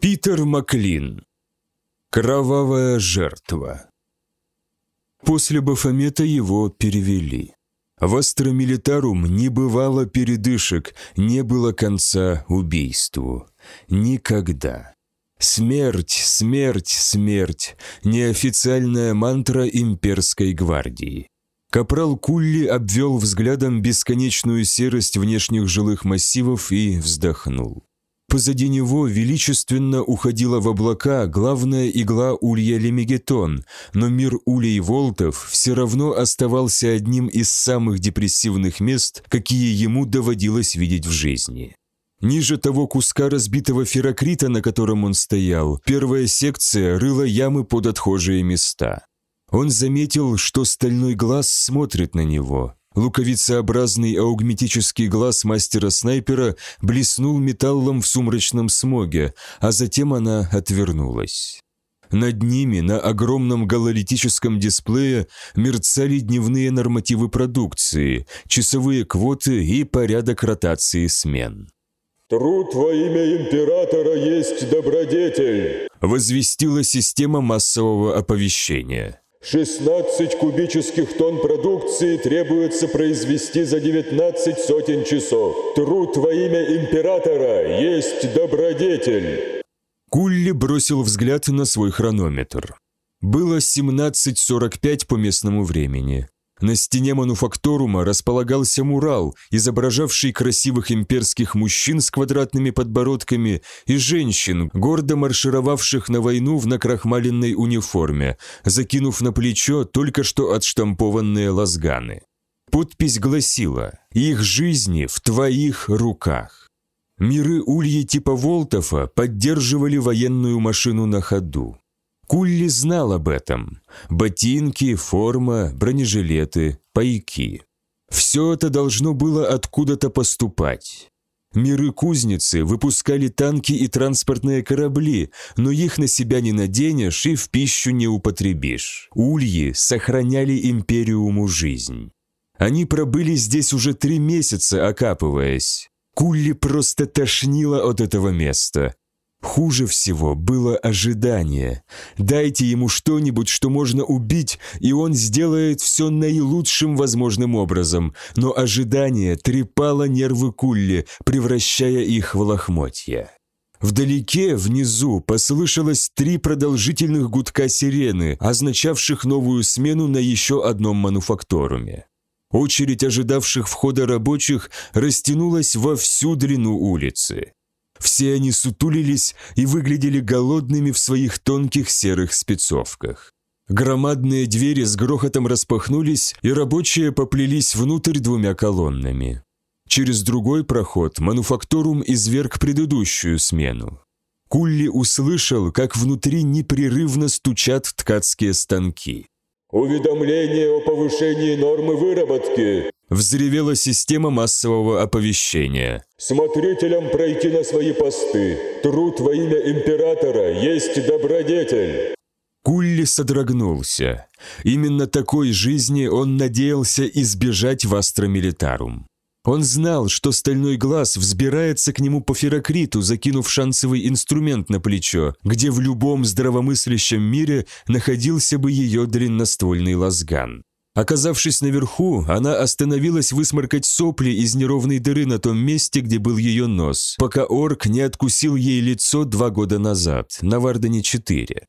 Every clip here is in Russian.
Питер Маклин. Кровавая жертва. После Бафомета его перевели. В Астра Милитарум не бывало передышек, не было конца убийству. Никогда. Смерть, смерть, смерть – неофициальная мантра имперской гвардии. Капрал Кулли обвел взглядом бесконечную серость внешних жилых массивов и вздохнул. Позади него величественно уходила в облака главная игла Улья Лемегетон, но мир Улей Волтов все равно оставался одним из самых депрессивных мест, какие ему доводилось видеть в жизни. Ниже того куска разбитого ферокрита, на котором он стоял, первая секция рыла ямы под отхожие места. Он заметил, что стальной глаз смотрит на него, Луковицеобразный аугметический глаз мастера-снайпера блеснул металлом в сумрачном смоге, а затем она отвернулась. Над ними на огромном гололитическом дисплее мерцали дневные нормативы продукции, часовые квоты и порядок ротации смен. «Труд во имя императора есть добродетель», возвестила система массового оповещения. 16 кубических тонн продукции требуется произвести за 19 сотен часов. Труд во имя императора есть добродетель. Кулли бросил взгляд на свой хронометр. Было 17.45 по местному времени. На стене мануфакторума располагался мурал, изображавший красивых имперских мужчин с квадратными подбородками и женщин, гордо маршировавших на войну в накрахмаленной униформе, закинув на плечо только что отштампованные лазганы. Подпись гласила «Их жизни в твоих руках». Миры Ульи типа Волтофа поддерживали военную машину на ходу. Кулли знал об этом. Ботинки, форма, бронежилеты, пайки. Все это должно было откуда-то поступать. Миры-кузницы выпускали танки и транспортные корабли, но их на себя не наденешь и в пищу не употребишь. Ульи сохраняли империуму жизнь. Они пробыли здесь уже три месяца, окапываясь. Кулли просто тошнило от этого места. Хуже всего было ожидание. Дайте ему что-нибудь, что можно убить, и он сделает все наилучшим возможным образом. Но ожидание трепало нервы Кулли, превращая их в лохмотья. Вдалеке, внизу, послышалось три продолжительных гудка сирены, означавших новую смену на еще одном мануфакторуме. Очередь ожидавших входа рабочих растянулась во всю длину улицы. Все они сутулились и выглядели голодными в своих тонких серых спецовках. Громадные двери с грохотом распахнулись, и рабочие поплелись внутрь двумя колоннами. Через другой проход мануфакторум изверг предыдущую смену. Кулли услышал, как внутри непрерывно стучат ткацкие станки. «Уведомление о повышении нормы выработки!» Взревела система массового оповещения. «Смотрителям пройти на свои посты. Труд во имя императора есть добродетель». Кулли содрогнулся. Именно такой жизни он надеялся избежать в Астра Милитарум. Он знал, что стальной глаз взбирается к нему по ферокриту, закинув шанцевый инструмент на плечо, где в любом здравомыслящем мире находился бы ее длинноствольный лазган. Оказавшись наверху, она остановилась высморкать сопли из неровной дыры на том месте, где был ее нос, пока орк не откусил ей лицо два года назад, на Вардане-4.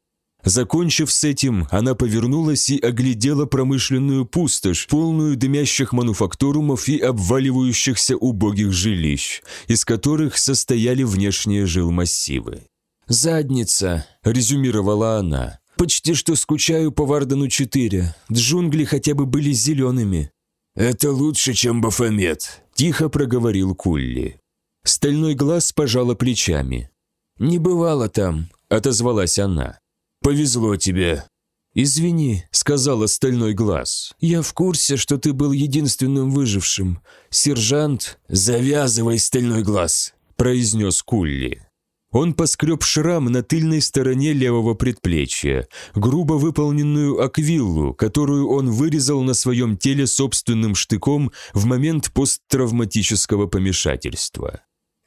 Закончив с этим, она повернулась и оглядела промышленную пустошь, полную дымящих мануфактурумов и обваливающихся убогих жилищ, из которых состояли внешние жилмассивы. «Задница», – резюмировала она. Почти что скучаю по Вардану-4. Джунгли хотя бы были зелеными». «Это лучше, чем Бафомет», – тихо проговорил Кулли. Стальной глаз пожала плечами. «Не бывало там», – отозвалась она. «Повезло тебе». «Извини», – сказала Стальной глаз. «Я в курсе, что ты был единственным выжившим. Сержант...» «Завязывай, Стальной глаз», – произнес Кулли. Он поскреб шрам на тыльной стороне левого предплечья, грубо выполненную аквиллу, которую он вырезал на своем теле собственным штыком в момент посттравматического помешательства.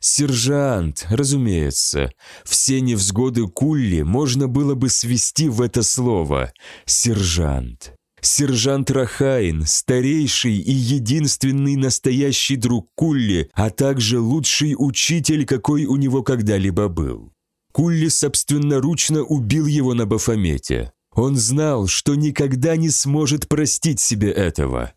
Сержант, разумеется. Все невзгоды Кулли можно было бы свести в это слово. Сержант. Сержант Рахаин, старейший и единственный настоящий друг Кулли, а также лучший учитель, какой у него когда-либо был. Кулли собственноручно убил его на Бафомете. Он знал, что никогда не сможет простить себе этого.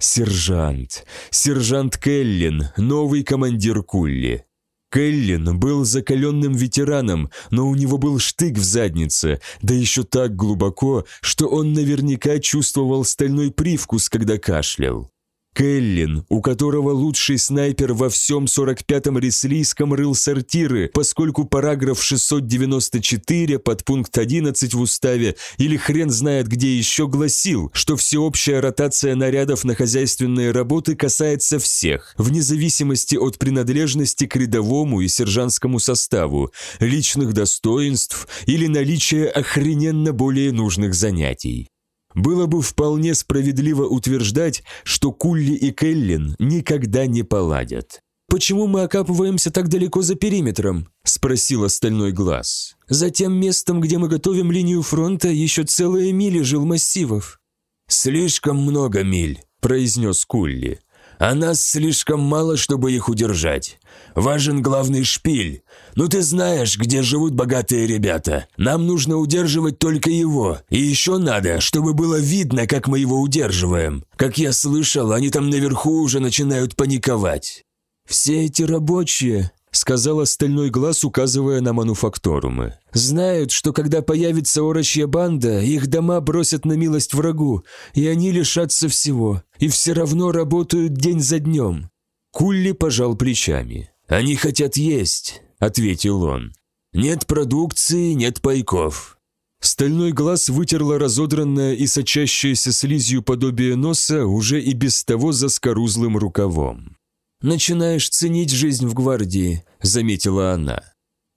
Сержант. Сержант Келлин, новый командир Кулли. Келлин был закаленным ветераном, но у него был штык в заднице, да еще так глубоко, что он наверняка чувствовал стальной привкус, когда кашлял. Келлин, у которого лучший снайпер во всем 45-м Реслийском рыл сортиры, поскольку параграф 694 под пункт 11 в уставе или хрен знает где еще гласил, что всеобщая ротация нарядов на хозяйственные работы касается всех, вне зависимости от принадлежности к рядовому и сержантскому составу, личных достоинств или наличия охрененно более нужных занятий. Было бы вполне справедливо утверждать, что Кулли и Келлин никогда не поладят. «Почему мы окапываемся так далеко за периметром?» – спросил остальной глаз. «За тем местом, где мы готовим линию фронта, еще целые мили жил массивов». «Слишком много миль», – произнес Кулли а нас слишком мало, чтобы их удержать. Важен главный шпиль. Ну ты знаешь, где живут богатые ребята. Нам нужно удерживать только его. И еще надо, чтобы было видно, как мы его удерживаем. Как я слышал, они там наверху уже начинают паниковать. Все эти рабочие, — сказал остальной глаз, указывая на мануфакторумы. «Знают, что когда появится орочья банда, их дома бросят на милость врагу, и они лишатся всего, и все равно работают день за днем». Кулли пожал плечами. «Они хотят есть», — ответил он. «Нет продукции, нет пайков». Стальной глаз вытерла разодранное и сочащееся слизью подобие носа уже и без того заскорузлым рукавом. «Начинаешь ценить жизнь в гвардии», — заметила она.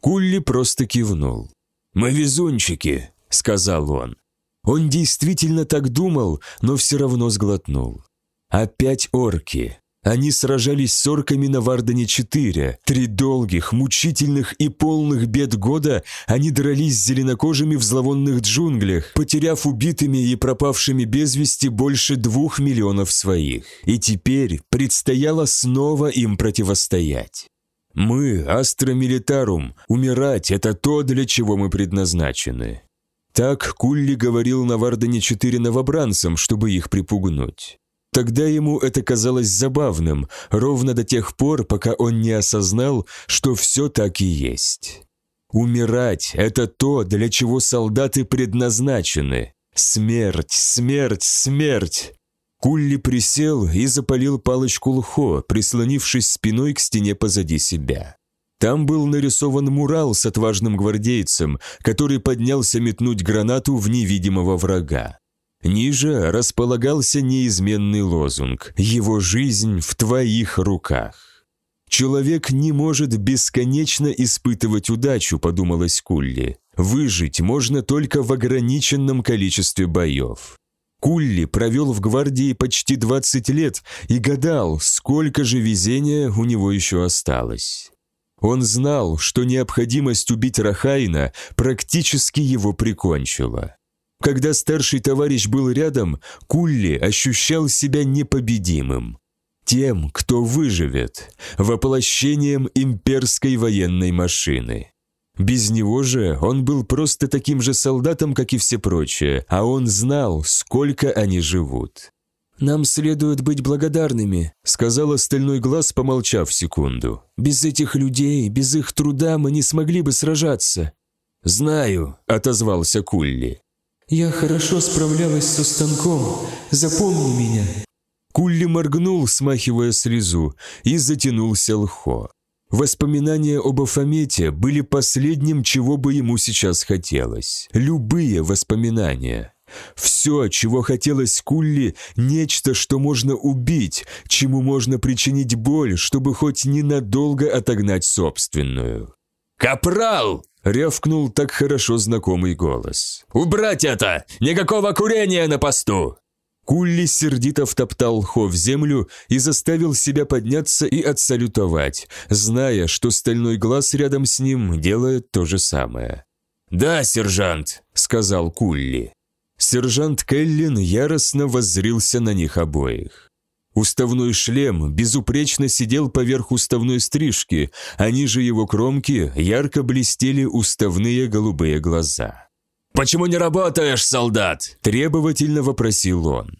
Кулли просто кивнул. «Мы везунчики», — сказал он. Он действительно так думал, но все равно сглотнул. Опять орки. Они сражались с орками на Вардане-4. Три долгих, мучительных и полных бед года они дрались с зеленокожими в зловонных джунглях, потеряв убитыми и пропавшими без вести больше двух миллионов своих. И теперь предстояло снова им противостоять. Мы, Астра Милитарум, умирать – это то, для чего мы предназначены. Так Кулли говорил на Вардане-4 новобранцам, чтобы их припугнуть. Тогда ему это казалось забавным, ровно до тех пор, пока он не осознал, что все так и есть. Умирать – это то, для чего солдаты предназначены. Смерть, смерть, смерть! Кулли присел и запалил палочку лхо, прислонившись спиной к стене позади себя. Там был нарисован мурал с отважным гвардейцем, который поднялся метнуть гранату в невидимого врага. Ниже располагался неизменный лозунг «Его жизнь в твоих руках». «Человек не может бесконечно испытывать удачу», — подумалось Кулли. «Выжить можно только в ограниченном количестве боев». Кулли провел в гвардии почти 20 лет и гадал, сколько же везения у него еще осталось. Он знал, что необходимость убить Рахайна практически его прикончила. Когда старший товарищ был рядом, Кулли ощущал себя непобедимым. Тем, кто выживет, воплощением имперской военной машины. Без него же он был просто таким же солдатом, как и все прочие, а он знал, сколько они живут. «Нам следует быть благодарными», — сказал остальной глаз, помолчав секунду. «Без этих людей, без их труда мы не смогли бы сражаться». «Знаю», — отозвался Кулли. «Я хорошо справлялась со станком. Запомни меня». Кулли моргнул, смахивая слезу, и затянулся лхо. Воспоминания об Афамете были последним, чего бы ему сейчас хотелось. Любые воспоминания. Все, чего хотелось Кулли, нечто, что можно убить, чему можно причинить боль, чтобы хоть ненадолго отогнать собственную. «Капрал!» — рявкнул так хорошо знакомый голос. «Убрать это! Никакого курения на посту!» Кулли сердито втоптал Хо в землю и заставил себя подняться и отсалютовать, зная, что стальной глаз рядом с ним делает то же самое. «Да, сержант», — сказал Кулли. Сержант Келлин яростно воззрился на них обоих. Уставной шлем безупречно сидел поверх уставной стрижки, а ниже его кромки ярко блестели уставные голубые глаза. «Почему не работаешь, солдат?» – требовательно вопросил он.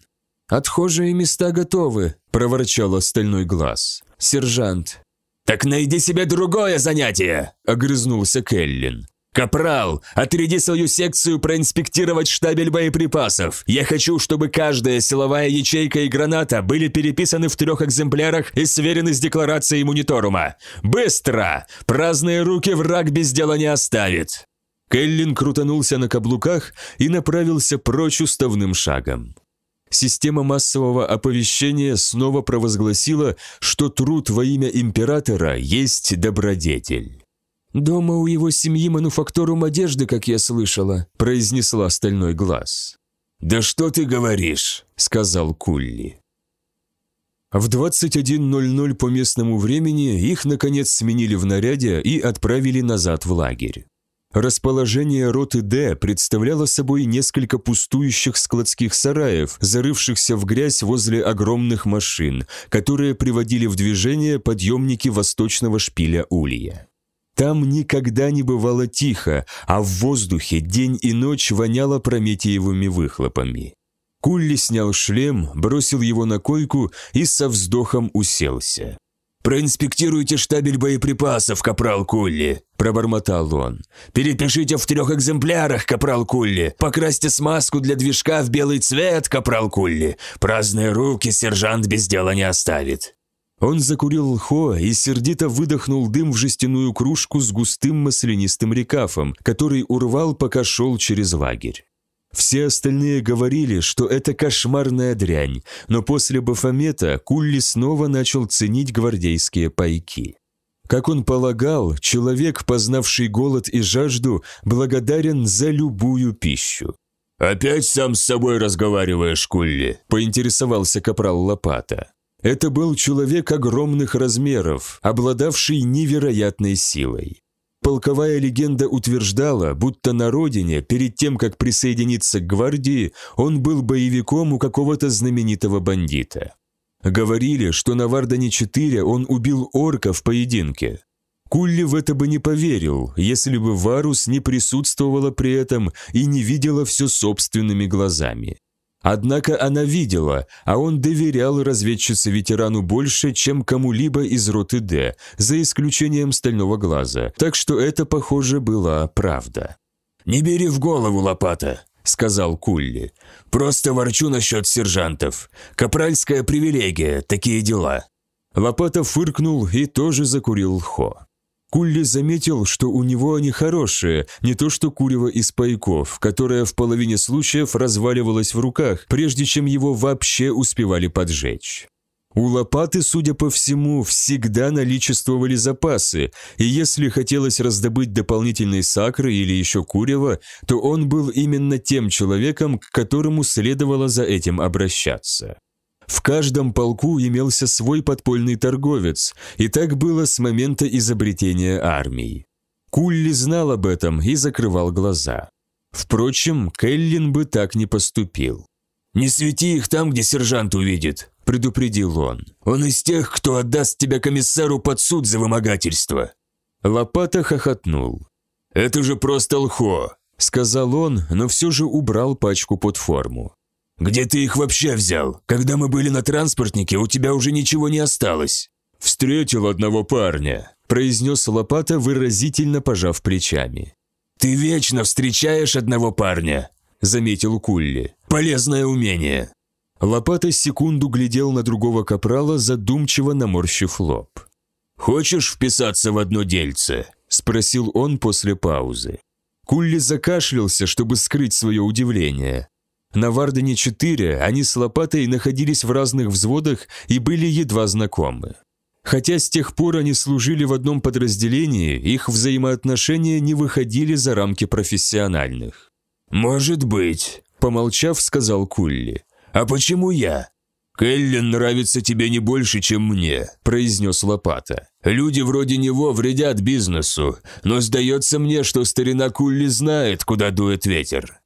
«Отхожие места готовы», – проворчал остальной глаз. «Сержант». «Так найди себе другое занятие!» – огрызнулся Келлин. «Капрал, отряди свою секцию проинспектировать штабель боеприпасов. Я хочу, чтобы каждая силовая ячейка и граната были переписаны в трех экземплярах и сверены с декларацией мониторума. Быстро! Праздные руки враг без дела не оставит!» Келлин крутанулся на каблуках и направился прочь уставным шагом. Система массового оповещения снова провозгласила, что труд во имя императора есть добродетель. «Дома у его семьи мануфактурум одежды, как я слышала», – произнесла стальной глаз. «Да что ты говоришь?» – сказал Кулли. В 21.00 по местному времени их, наконец, сменили в наряде и отправили назад в лагерь. Расположение роты «Д» представляло собой несколько пустующих складских сараев, зарывшихся в грязь возле огромных машин, которые приводили в движение подъемники восточного шпиля Улья. Там никогда не бывало тихо, а в воздухе день и ночь воняло прометеевыми выхлопами. Кулли снял шлем, бросил его на койку и со вздохом уселся. «Проинспектируйте штабель боеприпасов, капрал Кулли», – пробормотал он. «Перепишите в трех экземплярах, капрал Кулли. Покрасьте смазку для движка в белый цвет, капрал Кулли. Праздные руки сержант без дела не оставит». Он закурил лхо и сердито выдохнул дым в жестяную кружку с густым маслянистым рекафом, который урвал, пока шел через лагерь. Все остальные говорили, что это кошмарная дрянь, но после Бафомета Кулли снова начал ценить гвардейские пайки. Как он полагал, человек, познавший голод и жажду, благодарен за любую пищу. «Опять сам с собой разговариваешь, Кулли?» – поинтересовался капрал Лопата. Это был человек огромных размеров, обладавший невероятной силой. Полковая легенда утверждала, будто на родине, перед тем, как присоединиться к гвардии, он был боевиком у какого-то знаменитого бандита. Говорили, что на Вардане-4 он убил орка в поединке. Кулли в это бы не поверил, если бы Варус не присутствовала при этом и не видела все собственными глазами. Однако она видела, а он доверял разведчице-ветерану больше, чем кому-либо из роты Д, за исключением стального глаза, так что это, похоже, была правда. «Не бери в голову, лопата», — сказал Кулли. «Просто ворчу насчет сержантов. Капральская привилегия, такие дела». Лопата фыркнул и тоже закурил хо. Кулли заметил, что у него они хорошие, не то что курево из пайков, которое в половине случаев разваливалось в руках, прежде чем его вообще успевали поджечь. У лопаты, судя по всему, всегда наличествовали запасы, и если хотелось раздобыть дополнительные сакры или еще курево, то он был именно тем человеком, к которому следовало за этим обращаться. В каждом полку имелся свой подпольный торговец, и так было с момента изобретения армии. Кулли знал об этом и закрывал глаза. Впрочем, Келлин бы так не поступил. «Не свети их там, где сержант увидит», – предупредил он. «Он из тех, кто отдаст тебя комиссару под суд за вымогательство». Лопата хохотнул. «Это же просто лхо», – сказал он, но все же убрал пачку под форму. «Где ты их вообще взял? Когда мы были на транспортнике, у тебя уже ничего не осталось». «Встретил одного парня», – произнес Лопата, выразительно пожав плечами. «Ты вечно встречаешь одного парня», – заметил Кулли. «Полезное умение». Лопата секунду глядел на другого капрала, задумчиво наморщив лоб. «Хочешь вписаться в одно дельце?» – спросил он после паузы. Кулли закашлялся, чтобы скрыть свое удивление. На Вардене-4 они с Лопатой находились в разных взводах и были едва знакомы. Хотя с тех пор они служили в одном подразделении, их взаимоотношения не выходили за рамки профессиональных. «Может быть», – помолчав, сказал Кулли. «А почему я?» «Келлен нравится тебе не больше, чем мне», – произнес Лопата. «Люди вроде него вредят бизнесу, но сдается мне, что старина Кулли знает, куда дует ветер».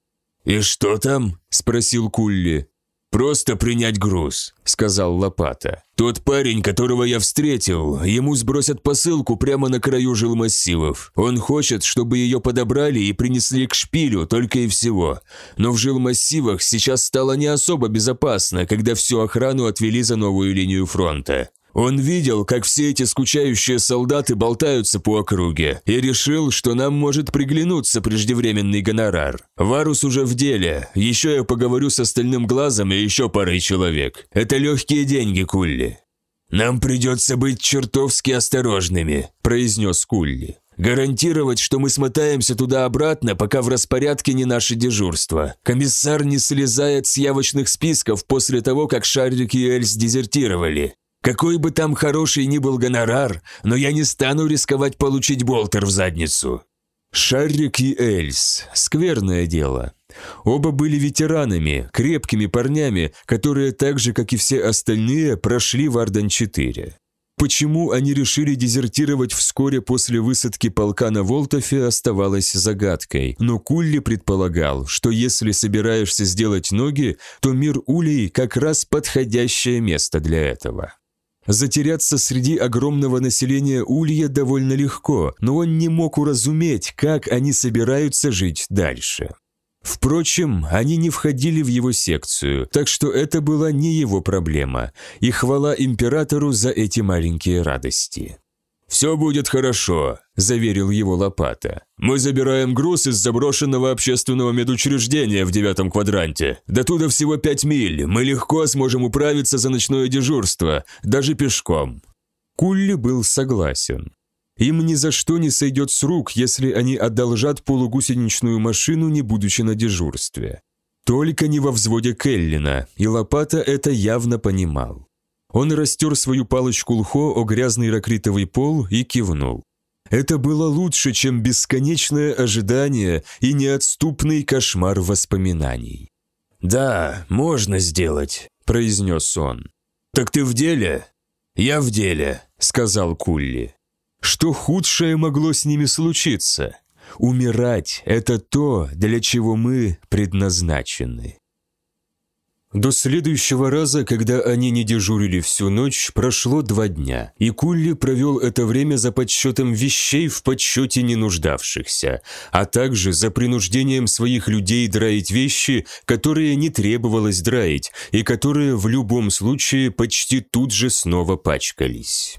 «И что там?» – спросил Кулли. «Просто принять груз», – сказал Лопата. «Тот парень, которого я встретил, ему сбросят посылку прямо на краю жилмассивов. Он хочет, чтобы ее подобрали и принесли к шпилю, только и всего. Но в жилмассивах сейчас стало не особо безопасно, когда всю охрану отвели за новую линию фронта. Он видел, как все эти скучающие солдаты болтаются по округе, и решил, что нам может приглянуться преждевременный гонорар. Варус уже в деле, еще я поговорю с остальным глазом и еще парой человек. Это легкие деньги, Кулли». «Нам придется быть чертовски осторожными», – произнес Кулли. «Гарантировать, что мы смотаемся туда-обратно, пока в распорядке не наше дежурство. Комиссар не слезает с явочных списков после того, как Шарлик и Эльс дезертировали. Какой бы там хороший ни был гонорар, но я не стану рисковать получить болтер в задницу». Шаррик и Эльс. Скверное дело. Оба были ветеранами, крепкими парнями, которые так же, как и все остальные, прошли в Арден-4. Почему они решили дезертировать вскоре после высадки полка на Волтофе, оставалось загадкой. Но Кулли предполагал, что если собираешься сделать ноги, то мир Улей как раз подходящее место для этого. Затеряться среди огромного населения Улья довольно легко, но он не мог уразуметь, как они собираются жить дальше. Впрочем, они не входили в его секцию, так что это была не его проблема, и хвала императору за эти маленькие радости. «Все будет хорошо», – заверил его Лопата. «Мы забираем груз из заброшенного общественного медучреждения в девятом квадранте. До туда всего пять миль, мы легко сможем управиться за ночное дежурство, даже пешком». Кулли был согласен. Им ни за что не сойдет с рук, если они одолжат полугусеничную машину, не будучи на дежурстве. Только не во взводе Келлина, и Лопата это явно понимал. Он растер свою палочку лхо о грязный ракритовый пол и кивнул. Это было лучше, чем бесконечное ожидание и неотступный кошмар воспоминаний. «Да, можно сделать», – произнес он. «Так ты в деле?» «Я в деле», – сказал Кулли. Что худшее могло с ними случиться? Умирать – это то, для чего мы предназначены. До следующего раза, когда они не дежурили всю ночь, прошло два дня, и Кулли провел это время за подсчетом вещей в подсчете не нуждавшихся, а также за принуждением своих людей драить вещи, которые не требовалось драить, и которые в любом случае почти тут же снова пачкались.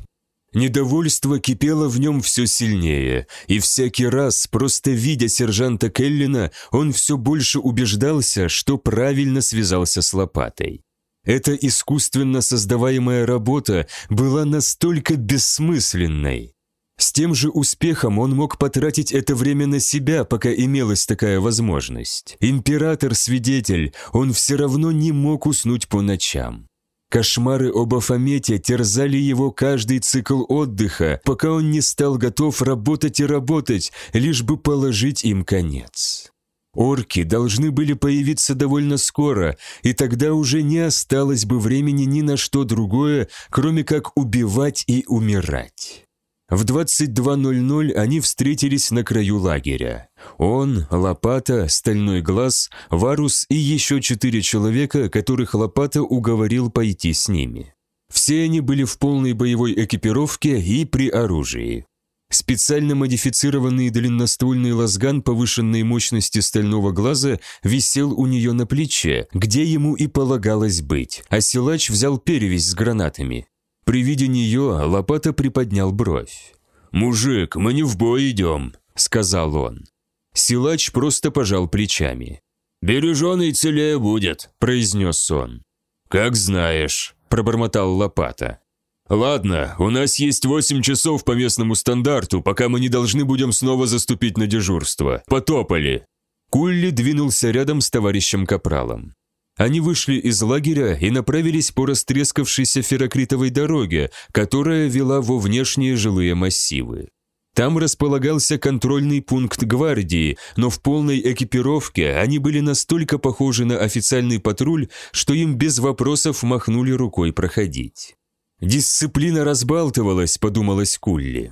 Недовольство кипело в нем все сильнее, и всякий раз, просто видя сержанта Келлина, он все больше убеждался, что правильно связался с лопатой. Эта искусственно создаваемая работа была настолько бессмысленной. С тем же успехом он мог потратить это время на себя, пока имелась такая возможность. Император-свидетель, он все равно не мог уснуть по ночам. Кошмары об Афамете терзали его каждый цикл отдыха, пока он не стал готов работать и работать, лишь бы положить им конец. Орки должны были появиться довольно скоро, и тогда уже не осталось бы времени ни на что другое, кроме как убивать и умирать. В 22.00 они встретились на краю лагеря. Он, Лопата, Стальной Глаз, Варус и еще четыре человека, которых Лопата уговорил пойти с ними. Все они были в полной боевой экипировке и при оружии. Специально модифицированный длинноствольный лазган повышенной мощности стального глаза висел у нее на плече, где ему и полагалось быть, а силач взял перевязь с гранатами. При виде нее Лопата приподнял бровь. «Мужик, мы не в бой идем», — сказал он. Силач просто пожал плечами. «Береженый целее будет», — произнес он. «Как знаешь», — пробормотал Лопата. «Ладно, у нас есть восемь часов по местному стандарту, пока мы не должны будем снова заступить на дежурство. Потопали!» Кулли двинулся рядом с товарищем Капралом. Они вышли из лагеря и направились по растрескавшейся ферокритовой дороге, которая вела во внешние жилые массивы. Там располагался контрольный пункт гвардии, но в полной экипировке они были настолько похожи на официальный патруль, что им без вопросов махнули рукой проходить. «Дисциплина разбалтывалась», — подумалась Кулли.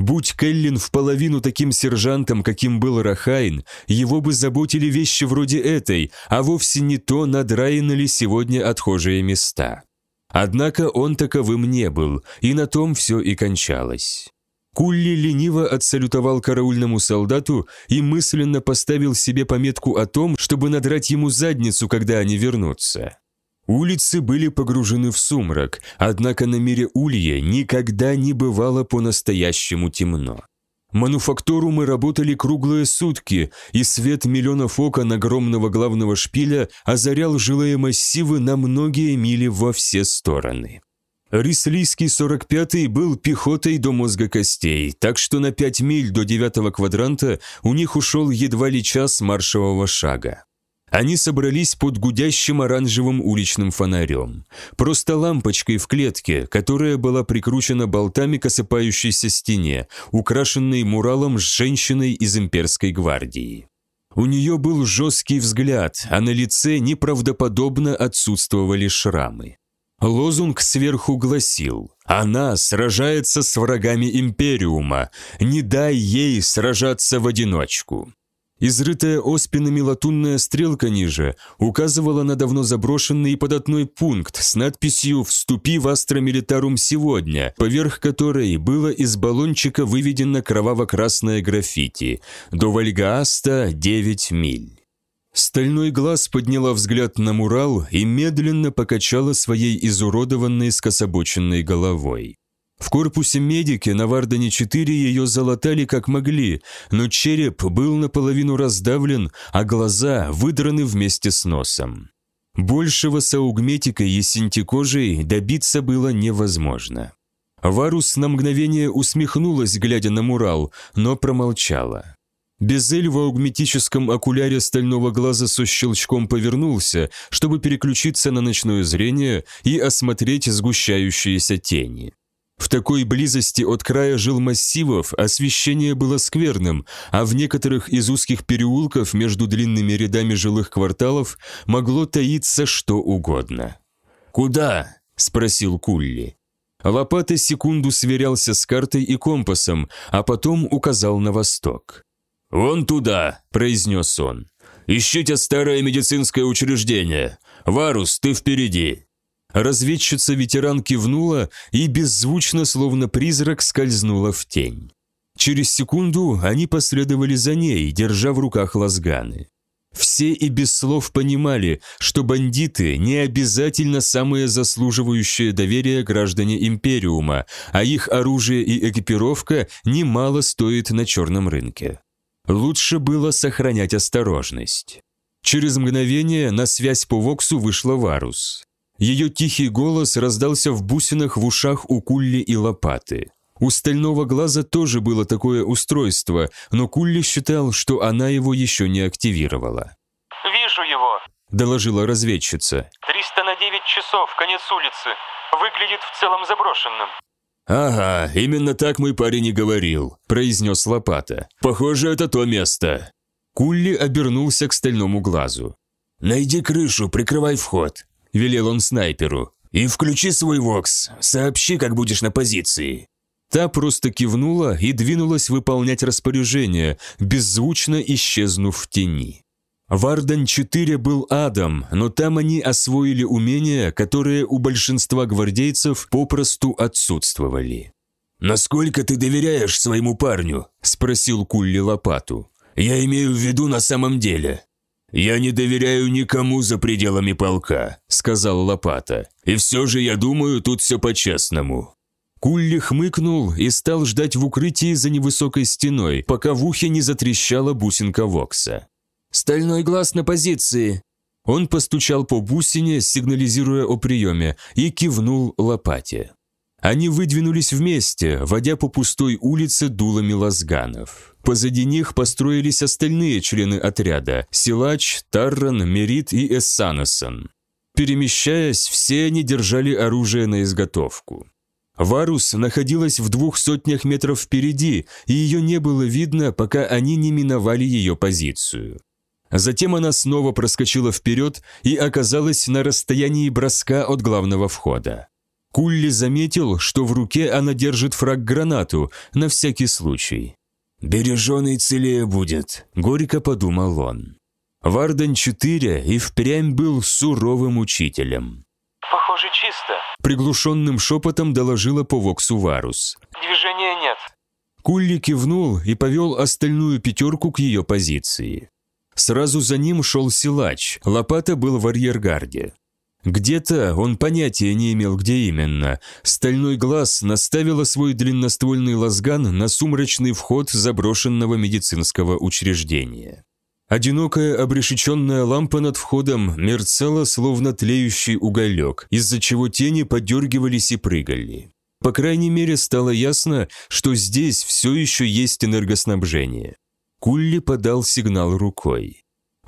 Будь Келлин в половину таким сержантом, каким был Рахайн, его бы заботили вещи вроде этой, а вовсе не то, надраены ли сегодня отхожие места. Однако он таковым не был, и на том все и кончалось. Кулли лениво отсалютовал караульному солдату и мысленно поставил себе пометку о том, чтобы надрать ему задницу, когда они вернутся. Улицы были погружены в сумрак, однако на мире Улья никогда не бывало по-настоящему темно. Мануфактуру мы работали круглые сутки, и свет миллионов окон огромного главного шпиля озарял жилые массивы на многие мили во все стороны. Рислийский 45-й был пехотой до мозга костей, так что на 5 миль до девятого квадранта у них ушел едва ли час маршевого шага. Они собрались под гудящим оранжевым уличным фонарем. Просто лампочкой в клетке, которая была прикручена болтами к осыпающейся стене, украшенной муралом с женщиной из имперской гвардии. У нее был жесткий взгляд, а на лице неправдоподобно отсутствовали шрамы. Лозунг сверху гласил «Она сражается с врагами Империума, не дай ей сражаться в одиночку». Изрытая оспинами латунная стрелка ниже указывала на давно заброшенный податной пункт с надписью «Вступи в Астра Милитарум сегодня», поверх которой было из баллончика выведено кроваво-красное граффити «До Вальгааста 9 миль». Стальной глаз подняла взгляд на мурал и медленно покачала своей изуродованной скособоченной головой. В корпусе медики на Вардане-4 ее залатали как могли, но череп был наполовину раздавлен, а глаза выдраны вместе с носом. Большего саугметика синтикожей добиться было невозможно. Варус на мгновение усмехнулась, глядя на мурал, но промолчала. Безель в аугметическом окуляре стального глаза со щелчком повернулся, чтобы переключиться на ночное зрение и осмотреть сгущающиеся тени. В такой близости от края жил массивов освещение было скверным, а в некоторых из узких переулков между длинными рядами жилых кварталов могло таиться что угодно. «Куда?» – спросил Кулли. Лопата секунду сверялся с картой и компасом, а потом указал на восток. «Вон туда», – произнес он. «Ищите старое медицинское учреждение. Варус, ты впереди». Разведчица-ветеран кивнула и беззвучно, словно призрак, скользнула в тень. Через секунду они последовали за ней, держа в руках лазганы. Все и без слов понимали, что бандиты не обязательно самые заслуживающие доверия граждане Империума, а их оружие и экипировка немало стоит на черном рынке. Лучше было сохранять осторожность. Через мгновение на связь по Воксу вышла Варус. Ее тихий голос раздался в бусинах в ушах у Кулли и Лопаты. У стального глаза тоже было такое устройство, но Кулли считал, что она его еще не активировала. «Вижу его», – доложила разведчица. «300 на 9 часов, конец улицы. Выглядит в целом заброшенным». «Ага, именно так мой парень и говорил», – произнес Лопата. «Похоже, это то место». Кулли обернулся к стальному глазу. «Найди крышу, прикрывай вход. – велел он снайперу. «И включи свой вокс, сообщи, как будешь на позиции». Та просто кивнула и двинулась выполнять распоряжение, беззвучно исчезнув в тени. Вардан-4 был адом, но там они освоили умения, которые у большинства гвардейцев попросту отсутствовали. «Насколько ты доверяешь своему парню?» – спросил Кулли Лопату. «Я имею в виду на самом деле». «Я не доверяю никому за пределами полка», — сказал Лопата. «И все же, я думаю, тут все по-честному». Кулли хмыкнул и стал ждать в укрытии за невысокой стеной, пока в ухе не затрещала бусинка Вокса. «Стальной глаз на позиции!» Он постучал по бусине, сигнализируя о приеме, и кивнул лопате. Они выдвинулись вместе, водя по пустой улице дулами лазганов. Позади них построились остальные члены отряда – Силач, Тарран, Мерит и Эссанасон. Перемещаясь, все они держали оружие на изготовку. Варус находилась в двух сотнях метров впереди, и ее не было видно, пока они не миновали ее позицию. Затем она снова проскочила вперед и оказалась на расстоянии броска от главного входа. Кулли заметил, что в руке она держит фраг-гранату, на всякий случай. «Береженый целее будет», — горько подумал он. Варден-4 и впрямь был суровым учителем. Похоже, чисто. Приглушенным шепотом доложила по Воксу Варус. Движения нет. Кулли кивнул и повел остальную пятерку к ее позиции. Сразу за ним шел силач, лопата был в арьергарде. Где-то, он понятия не имел, где именно, стальной глаз наставила свой длинноствольный лазган на сумрачный вход заброшенного медицинского учреждения. Одинокая обрешеченная лампа над входом мерцала, словно тлеющий уголек, из-за чего тени подергивались и прыгали. По крайней мере, стало ясно, что здесь все еще есть энергоснабжение. Кулли подал сигнал рукой.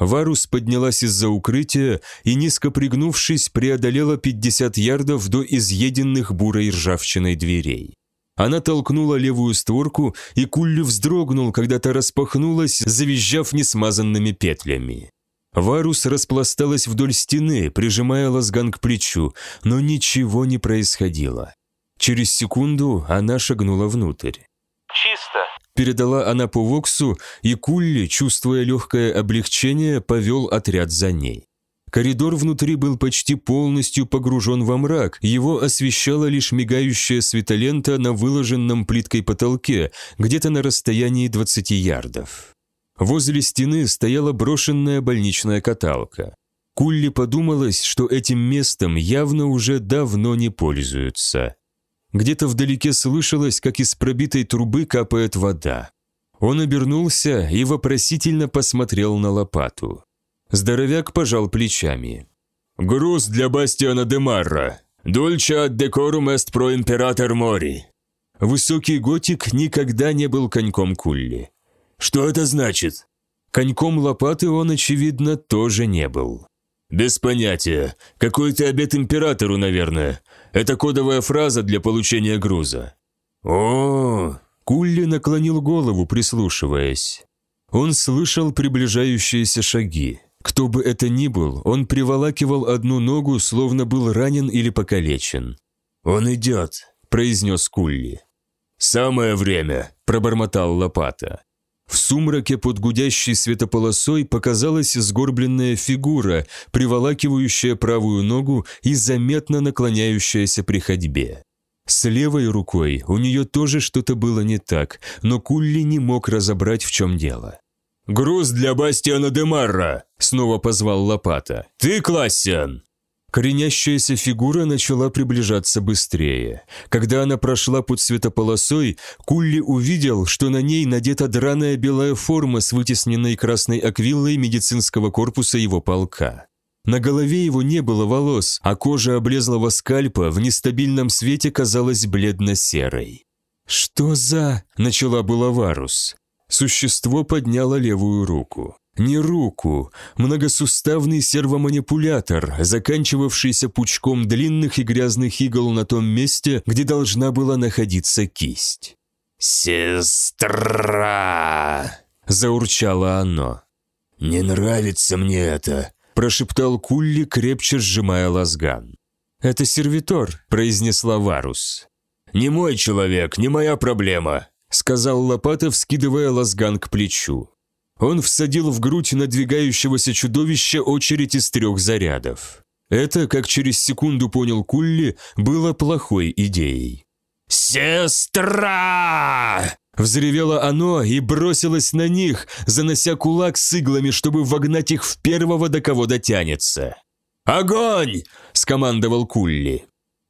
Варус поднялась из-за укрытия и, низко пригнувшись, преодолела 50 ярдов до изъеденных бурой ржавчиной дверей. Она толкнула левую створку, и Кулли вздрогнул, когда та распахнулась, завизжав несмазанными петлями. Варус распласталась вдоль стены, прижимая лазган к плечу, но ничего не происходило. Через секунду она шагнула внутрь. Чисто. Передала она по Воксу, и Кулли, чувствуя легкое облегчение, повел отряд за ней. Коридор внутри был почти полностью погружен во мрак, его освещала лишь мигающая светолента на выложенном плиткой потолке, где-то на расстоянии 20 ярдов. Возле стены стояла брошенная больничная каталка. Кулли подумалось, что этим местом явно уже давно не пользуются. Где-то вдалеке слышалось, как из пробитой трубы капает вода. Он обернулся и вопросительно посмотрел на лопату. Здоровяк пожал плечами. «Груз для Бастиана де Марра. Дольче от декорум эст про император Мори». Высокий готик никогда не был коньком Кулли. «Что это значит?» Коньком лопаты он, очевидно, тоже не был. «Без понятия. Какой-то обед императору, наверное. Это кодовая фраза для получения груза». «О!» Кулли наклонил голову, прислушиваясь. Он слышал приближающиеся шаги. Кто бы это ни был, он приволакивал одну ногу, словно был ранен или покалечен. «Он идет», – произнес Кулли. «Самое время», – пробормотал Лопата. В сумраке под гудящей светополосой показалась сгорбленная фигура, приволакивающая правую ногу и заметно наклоняющаяся при ходьбе. С левой рукой у нее тоже что-то было не так, но Кулли не мог разобрать, в чем дело. «Груз для Бастиана де Марра!» – снова позвал Лопата. «Ты, Классиан!» Коренящаяся фигура начала приближаться быстрее. Когда она прошла под светополосой, Кулли увидел, что на ней надета драная белая форма с вытесненной красной аквиллой медицинского корпуса его полка. На голове его не было волос, а кожа облезлого скальпа в нестабильном свете казалась бледно-серой. «Что за...» – начала была Варус. Существо подняло левую руку. Не руку, многосуставный сервоманипулятор, заканчивавшийся пучком длинных и грязных игл на том месте, где должна была находиться кисть. «Сестра!» – заурчало оно. «Не нравится мне это», – прошептал Кулли, крепче сжимая лазган. «Это сервитор», – произнесла Варус. «Не мой человек, не моя проблема», – сказал Лопатов, скидывая лазган к плечу. Он всадил в грудь надвигающегося чудовища очередь из трех зарядов. Это, как через секунду понял Кулли, было плохой идеей. «Сестра!» Взревело оно и бросилось на них, занося кулак с иглами, чтобы вогнать их в первого, до кого дотянется. «Огонь!» – скомандовал Кулли.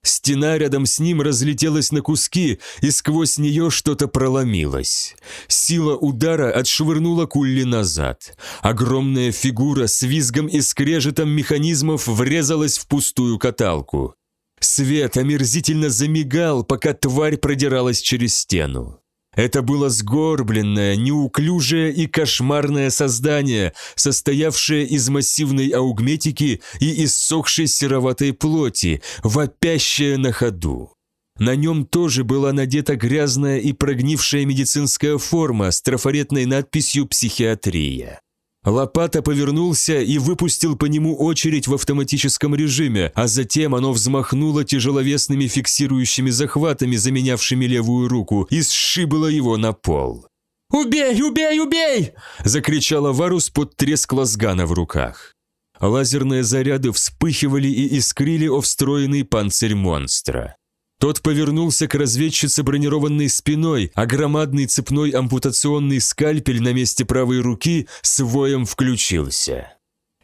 Стена рядом с ним разлетелась на куски, и сквозь нее что-то проломилось. Сила удара отшвырнула Кулли назад. Огромная фигура с визгом и скрежетом механизмов врезалась в пустую каталку. Свет омерзительно замигал, пока тварь продиралась через стену. Это было сгорбленное, неуклюжее и кошмарное создание, состоявшее из массивной аугметики и иссохшей сероватой плоти, вопящее на ходу. На нем тоже была надета грязная и прогнившая медицинская форма с трафаретной надписью «Психиатрия». Лопата повернулся и выпустил по нему очередь в автоматическом режиме, а затем оно взмахнуло тяжеловесными фиксирующими захватами, заменявшими левую руку, и сшибло его на пол. «Убей, убей, убей!» – закричала Варус под треск лазгана в руках. Лазерные заряды вспыхивали и искрили о встроенный панцирь монстра. Тот повернулся к разведчице бронированной спиной, а громадный цепной ампутационный скальпель на месте правой руки с воем включился.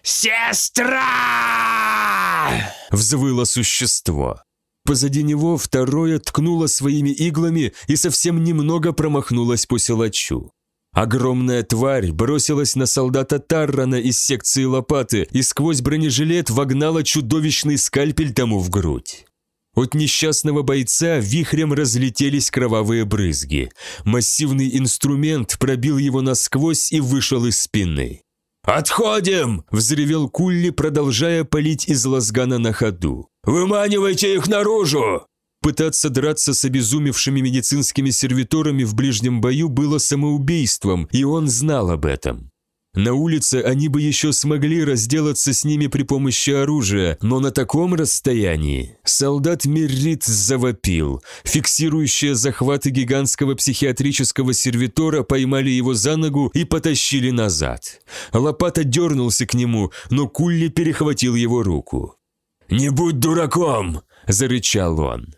«Сестра!» – взвыло существо. Позади него второе ткнуло своими иглами и совсем немного промахнулось по силачу. Огромная тварь бросилась на солдата Таррана из секции лопаты и сквозь бронежилет вогнала чудовищный скальпель тому в грудь. От несчастного бойца вихрем разлетелись кровавые брызги. Массивный инструмент пробил его насквозь и вышел из спины. «Отходим!» – взревел Кулли, продолжая палить из лазгана на ходу. «Выманивайте их наружу!» Пытаться драться с обезумевшими медицинскими сервиторами в ближнем бою было самоубийством, и он знал об этом. На улице они бы еще смогли разделаться с ними при помощи оружия, но на таком расстоянии солдат Меррит завопил. Фиксирующие захваты гигантского психиатрического сервитора поймали его за ногу и потащили назад. Лопата дернулся к нему, но Кулли перехватил его руку. «Не будь дураком!» – зарычал он.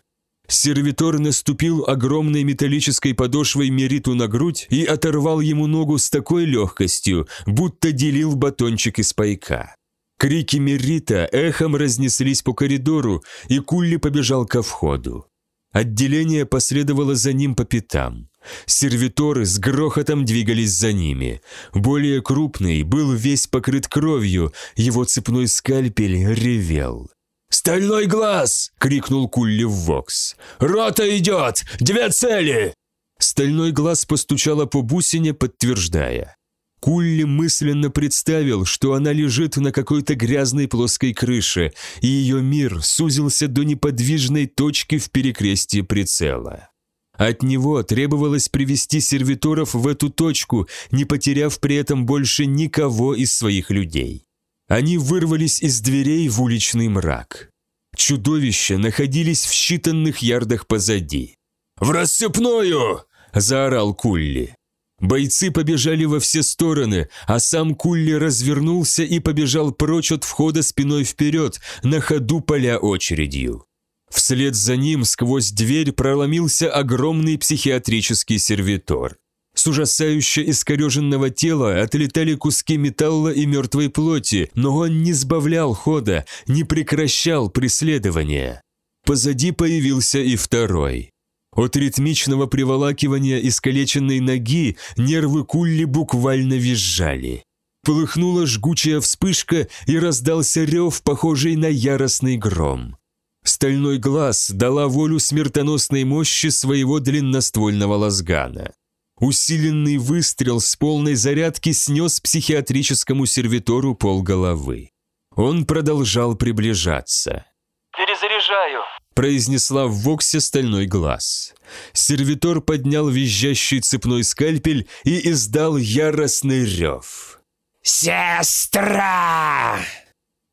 Сервитор наступил огромной металлической подошвой Мериту на грудь и оторвал ему ногу с такой легкостью, будто делил батончик из пайка. Крики Мерита эхом разнеслись по коридору, и Кулли побежал ко входу. Отделение последовало за ним по пятам. Сервиторы с грохотом двигались за ними. Более крупный был весь покрыт кровью, его цепной скальпель ревел. «Стальной глаз!» — крикнул Кулли в Вокс. «Рота идет! Две цели!» Стальной глаз постучала по бусине, подтверждая. Кулли мысленно представил, что она лежит на какой-то грязной плоской крыше, и ее мир сузился до неподвижной точки в перекрестии прицела. От него требовалось привести сервиторов в эту точку, не потеряв при этом больше никого из своих людей. Они вырвались из дверей в уличный мрак. Чудовища находились в считанных ярдах позади. «В рассыпную!» – заорал Кулли. Бойцы побежали во все стороны, а сам Кулли развернулся и побежал прочь от входа спиной вперед, на ходу поля очередью. Вслед за ним сквозь дверь проломился огромный психиатрический сервитор. С ужасающе искореженного тела отлетали куски металла и мертвой плоти, но он не сбавлял хода, не прекращал преследования. Позади появился и второй. От ритмичного приволакивания искалеченной ноги нервы Кулли буквально визжали. Полыхнула жгучая вспышка и раздался рев, похожий на яростный гром. Стальной глаз дала волю смертоносной мощи своего длинноствольного лазгана. Усиленный выстрел с полной зарядки снес психиатрическому сервитору полголовы. Он продолжал приближаться. «Перезаряжаю», – произнесла в Воксе стальной глаз. Сервитор поднял визжащий цепной скальпель и издал яростный рев. «Сестра!»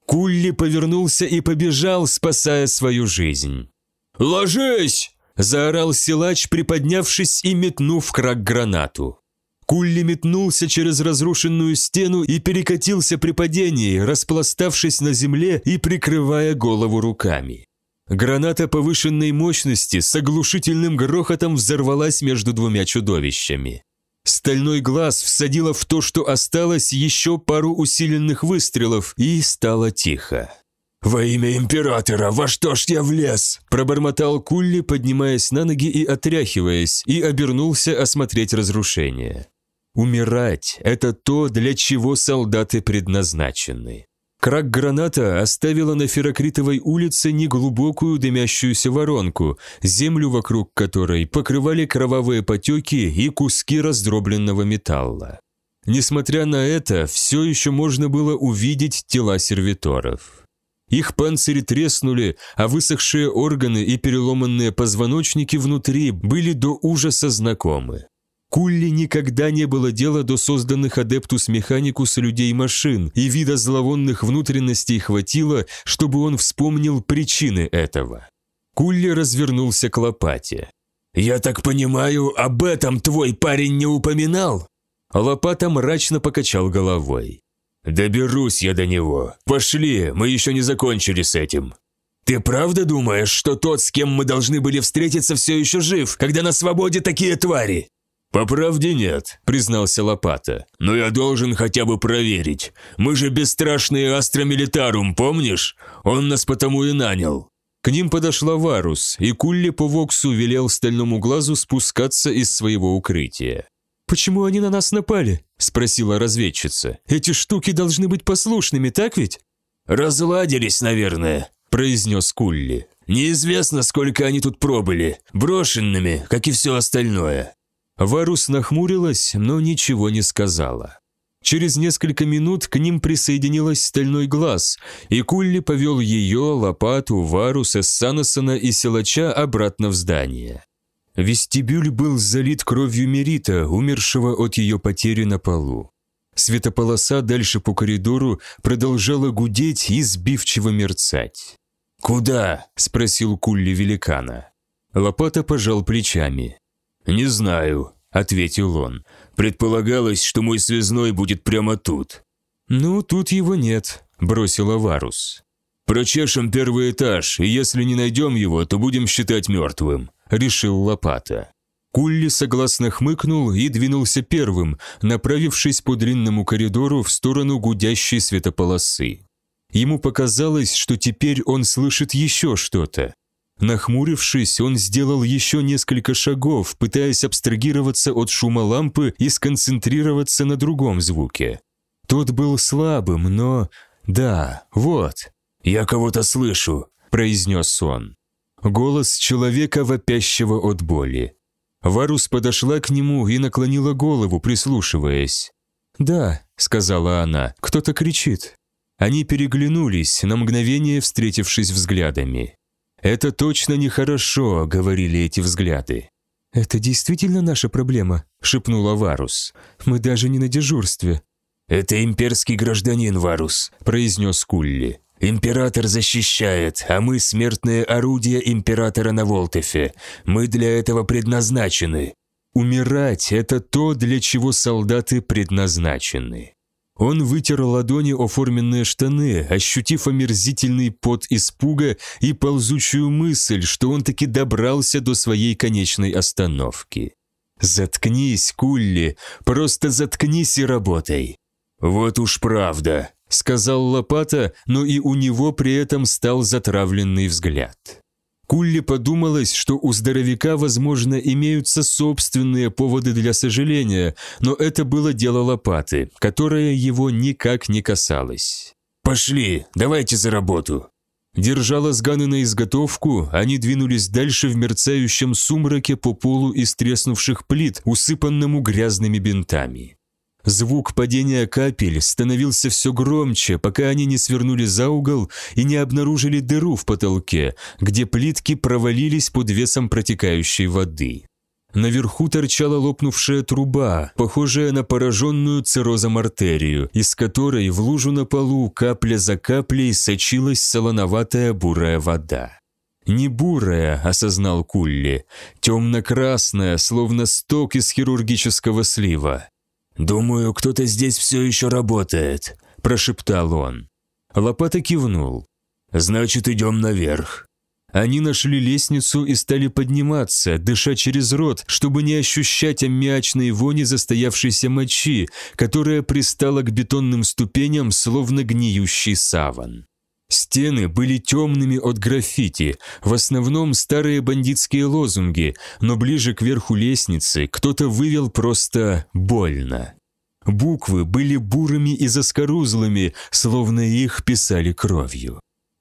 Кулли повернулся и побежал, спасая свою жизнь. «Ложись!» Заорал силач, приподнявшись и метнув крак гранату. Кулли метнулся через разрушенную стену и перекатился при падении, распластавшись на земле и прикрывая голову руками. Граната повышенной мощности с оглушительным грохотом взорвалась между двумя чудовищами. Стальной глаз всадила в то, что осталось, еще пару усиленных выстрелов, и стало тихо. «Во имя императора, во что ж я влез?» Пробормотал Кулли, поднимаясь на ноги и отряхиваясь, и обернулся осмотреть разрушение. Умирать – это то, для чего солдаты предназначены. Крак граната оставила на Ферокритовой улице неглубокую дымящуюся воронку, землю вокруг которой покрывали кровавые потеки и куски раздробленного металла. Несмотря на это, все еще можно было увидеть тела сервиторов. Их панцири треснули, а высохшие органы и переломанные позвоночники внутри были до ужаса знакомы. Кулли никогда не было дела до созданных Адептус Механикус людей-машин, и вида зловонных внутренностей хватило, чтобы он вспомнил причины этого. Кулли развернулся к лопате. «Я так понимаю, об этом твой парень не упоминал?» Лопата мрачно покачал головой. «Доберусь я до него. Пошли, мы еще не закончили с этим». «Ты правда думаешь, что тот, с кем мы должны были встретиться, все еще жив, когда на свободе такие твари?» «По правде нет», – признался Лопата. «Но я должен хотя бы проверить. Мы же бесстрашные Астра Милитарум, помнишь? Он нас потому и нанял». К ним подошла Варус, и Кулли по воксу велел стальному глазу спускаться из своего укрытия. «Почему они на нас напали?» – спросила разведчица. «Эти штуки должны быть послушными, так ведь?» «Разладились, наверное», – произнес Кулли. «Неизвестно, сколько они тут пробыли. Брошенными, как и все остальное». Варус нахмурилась, но ничего не сказала. Через несколько минут к ним присоединилась Стальной Глаз, и Кулли повел ее, Лопату, Варуса, Санасона и Силача обратно в здание. Вестибюль был залит кровью Мерита, умершего от ее потери на полу. Светополоса дальше по коридору продолжала гудеть и сбивчиво мерцать. «Куда?» – спросил Кулли великана. Лопата пожал плечами. «Не знаю», — ответил он. «Предполагалось, что мой связной будет прямо тут». «Ну, тут его нет», — бросила Варус. «Прочешем первый этаж, и если не найдем его, то будем считать мертвым», — решил Лопата. Кулли согласно хмыкнул и двинулся первым, направившись по длинному коридору в сторону гудящей светополосы. Ему показалось, что теперь он слышит еще что-то. Нахмурившись, он сделал еще несколько шагов, пытаясь абстрагироваться от шума лампы и сконцентрироваться на другом звуке. Тот был слабым, но... Да, вот. «Я кого-то слышу», – произнес он. Голос человека, вопящего от боли. Варус подошла к нему и наклонила голову, прислушиваясь. «Да», – сказала она, – «кто-то кричит». Они переглянулись, на мгновение встретившись взглядами. «Это точно нехорошо», — говорили эти взгляды. «Это действительно наша проблема», — шепнула Варус. «Мы даже не на дежурстве». «Это имперский гражданин Варус», — произнес Кулли. «Император защищает, а мы смертные орудия императора на Волтефе. Мы для этого предназначены». «Умирать — это то, для чего солдаты предназначены». Он вытер ладони о форменные штаны, ощутив омерзительный пот испуга и ползучую мысль, что он таки добрался до своей конечной остановки. «Заткнись, Кулли, просто заткнись и работай». «Вот уж правда», — сказал Лопата, но и у него при этом стал затравленный взгляд. Кулли подумалось, что у здоровяка, возможно, имеются собственные поводы для сожаления, но это было дело лопаты, которое его никак не касалось. «Пошли, давайте за работу!» Держа лазганы на изготовку, они двинулись дальше в мерцающем сумраке по полу из треснувших плит, усыпанному грязными бинтами. Звук падения капель становился все громче, пока они не свернули за угол и не обнаружили дыру в потолке, где плитки провалились под весом протекающей воды. Наверху торчала лопнувшая труба, похожая на пораженную циррозом артерию, из которой в лужу на полу капля за каплей сочилась солоноватая бурая вода. Не бурая, осознал Кулли, темно-красная, словно сток из хирургического слива. «Думаю, кто-то здесь все еще работает», – прошептал он. Лопата кивнул. «Значит, идем наверх». Они нашли лестницу и стали подниматься, дыша через рот, чтобы не ощущать аммиачной вони застоявшейся мочи, которая пристала к бетонным ступеням, словно гниющий саван. Стены были темными от граффити, в основном старые бандитские лозунги, но ближе к верху лестницы кто-то вывел просто «больно». Буквы были бурыми и заскорузлыми, словно их писали кровью.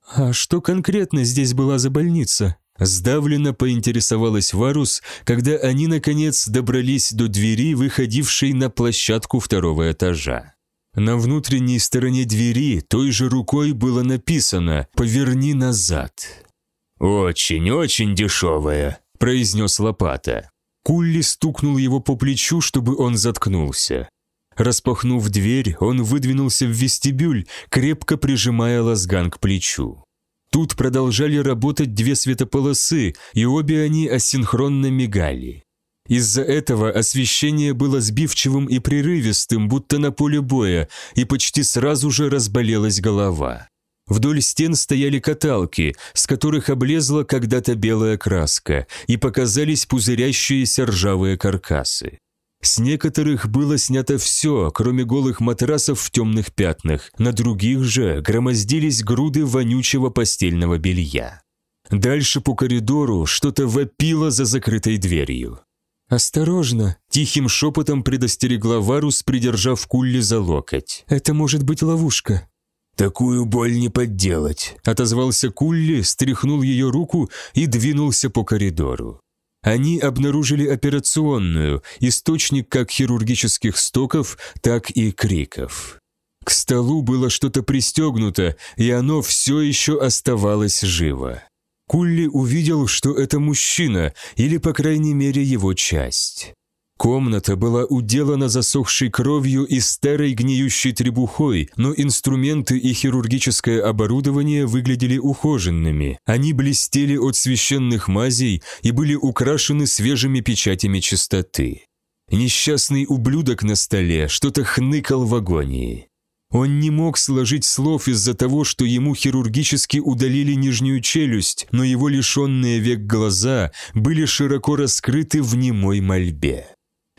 «А что конкретно здесь была за больница?» Сдавленно поинтересовалась Варус, когда они, наконец, добрались до двери, выходившей на площадку второго этажа. На внутренней стороне двери той же рукой было написано «Поверни назад». «Очень-очень дешевая», – произнес Лопата. Кулли стукнул его по плечу, чтобы он заткнулся. Распахнув дверь, он выдвинулся в вестибюль, крепко прижимая лазган к плечу. Тут продолжали работать две светополосы, и обе они асинхронно мигали. Из-за этого освещение было сбивчивым и прерывистым, будто на поле боя, и почти сразу же разболелась голова. Вдоль стен стояли каталки, с которых облезла когда-то белая краска, и показались пузырящиеся ржавые каркасы. С некоторых было снято все, кроме голых матрасов в темных пятнах, на других же громоздились груды вонючего постельного белья. Дальше по коридору что-то вопило за закрытой дверью. «Осторожно!» – тихим шепотом предостерегла Варус, придержав Кулли за локоть. «Это может быть ловушка». «Такую боль не подделать», – отозвался Кулли, стряхнул ее руку и двинулся по коридору. Они обнаружили операционную, источник как хирургических стоков, так и криков. К столу было что-то пристегнуто, и оно все еще оставалось живо. Кулли увидел, что это мужчина, или, по крайней мере, его часть. Комната была уделана засохшей кровью и старой гниющей требухой, но инструменты и хирургическое оборудование выглядели ухоженными. Они блестели от священных мазей и были украшены свежими печатями чистоты. Несчастный ублюдок на столе что-то хныкал в агонии. Он не мог сложить слов из-за того, что ему хирургически удалили нижнюю челюсть, но его лишенные век глаза были широко раскрыты в немой мольбе.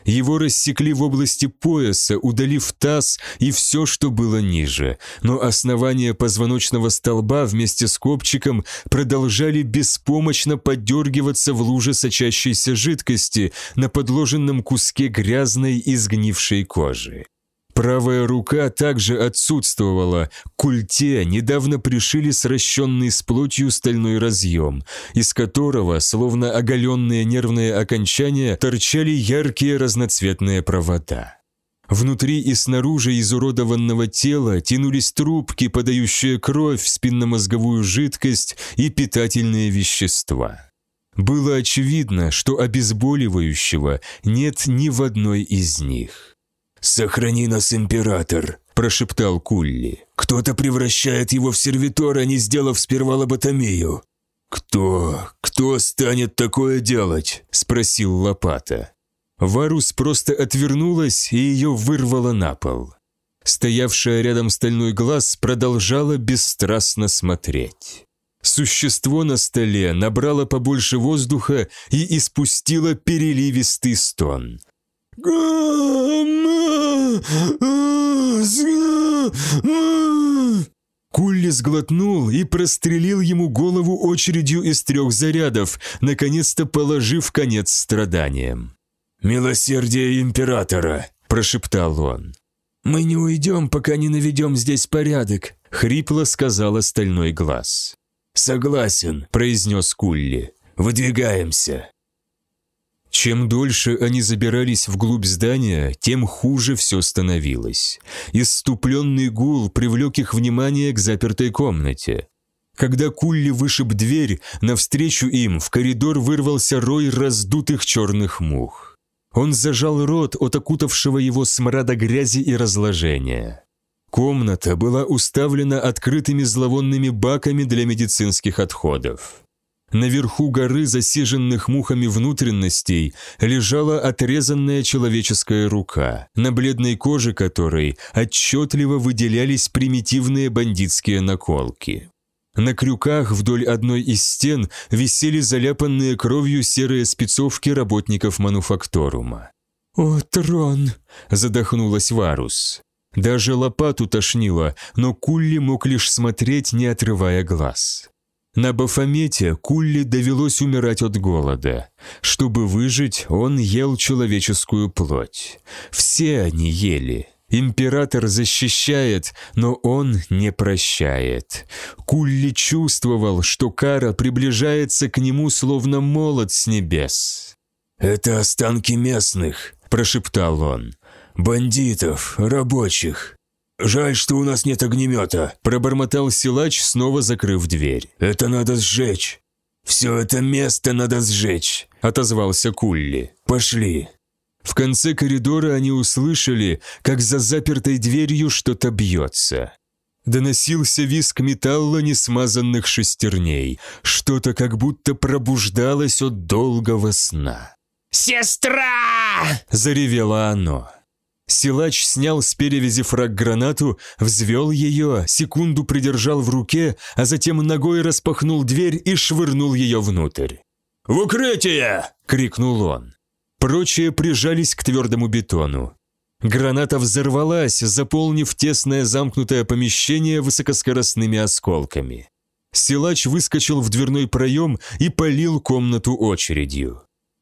Его рассекли в области пояса, удалив таз и все, что было ниже, но основание позвоночного столба вместе с копчиком продолжали беспомощно подергиваться в луже сочащейся жидкости на подложенном куске грязной и сгнившей кожи. Правая рука также отсутствовала. К культе недавно пришили сращенный с плотью стальной разъем, из которого, словно оголенные нервные окончания, торчали яркие разноцветные провода. Внутри и снаружи изуродованного тела тянулись трубки, подающие кровь, спинномозговую жидкость и питательные вещества. Было очевидно, что обезболивающего нет ни в одной из них. «Сохрани нас, император», – прошептал Кулли. «Кто-то превращает его в сервитора, не сделав сперва лоботомию». «Кто? Кто станет такое делать?» – спросил Лопата. Варус просто отвернулась и ее вырвало на пол. Стоявшая рядом стальной глаз продолжала бесстрастно смотреть. Существо на столе набрало побольше воздуха и испустило переливистый стон. Кулли сглотнул и прострелил ему голову очередью из трех зарядов, наконец-то положив конец страданиям. «Милосердие императора!» – прошептал он. «Мы не уйдем, пока не наведем здесь порядок», – хрипло сказал остальной глаз. «Согласен», – произнес Кулли. «Выдвигаемся». Чем дольше они забирались вглубь здания, тем хуже все становилось. Иступленный гул привлек их внимание к запертой комнате. Когда Кулли вышиб дверь, навстречу им в коридор вырвался рой раздутых черных мух. Он зажал рот от окутавшего его смрада грязи и разложения. Комната была уставлена открытыми зловонными баками для медицинских отходов. Наверху горы засиженных мухами внутренностей лежала отрезанная человеческая рука, на бледной коже которой отчетливо выделялись примитивные бандитские наколки. На крюках вдоль одной из стен висели заляпанные кровью серые спецовки работников мануфакторума. «О, трон!» – задохнулась Варус. Даже лопату тошнило, но Кулли мог лишь смотреть, не отрывая глаз. На Бафомете Кулли довелось умирать от голода. Чтобы выжить, он ел человеческую плоть. Все они ели. Император защищает, но он не прощает. Кулли чувствовал, что кара приближается к нему словно молот с небес. «Это останки местных», – прошептал он. «Бандитов, рабочих». «Жаль, что у нас нет огнемета», – пробормотал силач, снова закрыв дверь. «Это надо сжечь». «Все это место надо сжечь», – отозвался Кулли. «Пошли». В конце коридора они услышали, как за запертой дверью что-то бьется. Доносился визг металла несмазанных шестерней. Что-то как будто пробуждалось от долгого сна. «Сестра!» – заревело оно. Силач снял с перевязи фраг гранату, взвел ее, секунду придержал в руке, а затем ногой распахнул дверь и швырнул ее внутрь. «В укрытие!» – крикнул он. Прочие прижались к твердому бетону. Граната взорвалась, заполнив тесное замкнутое помещение высокоскоростными осколками. Силач выскочил в дверной проем и полил комнату очередью.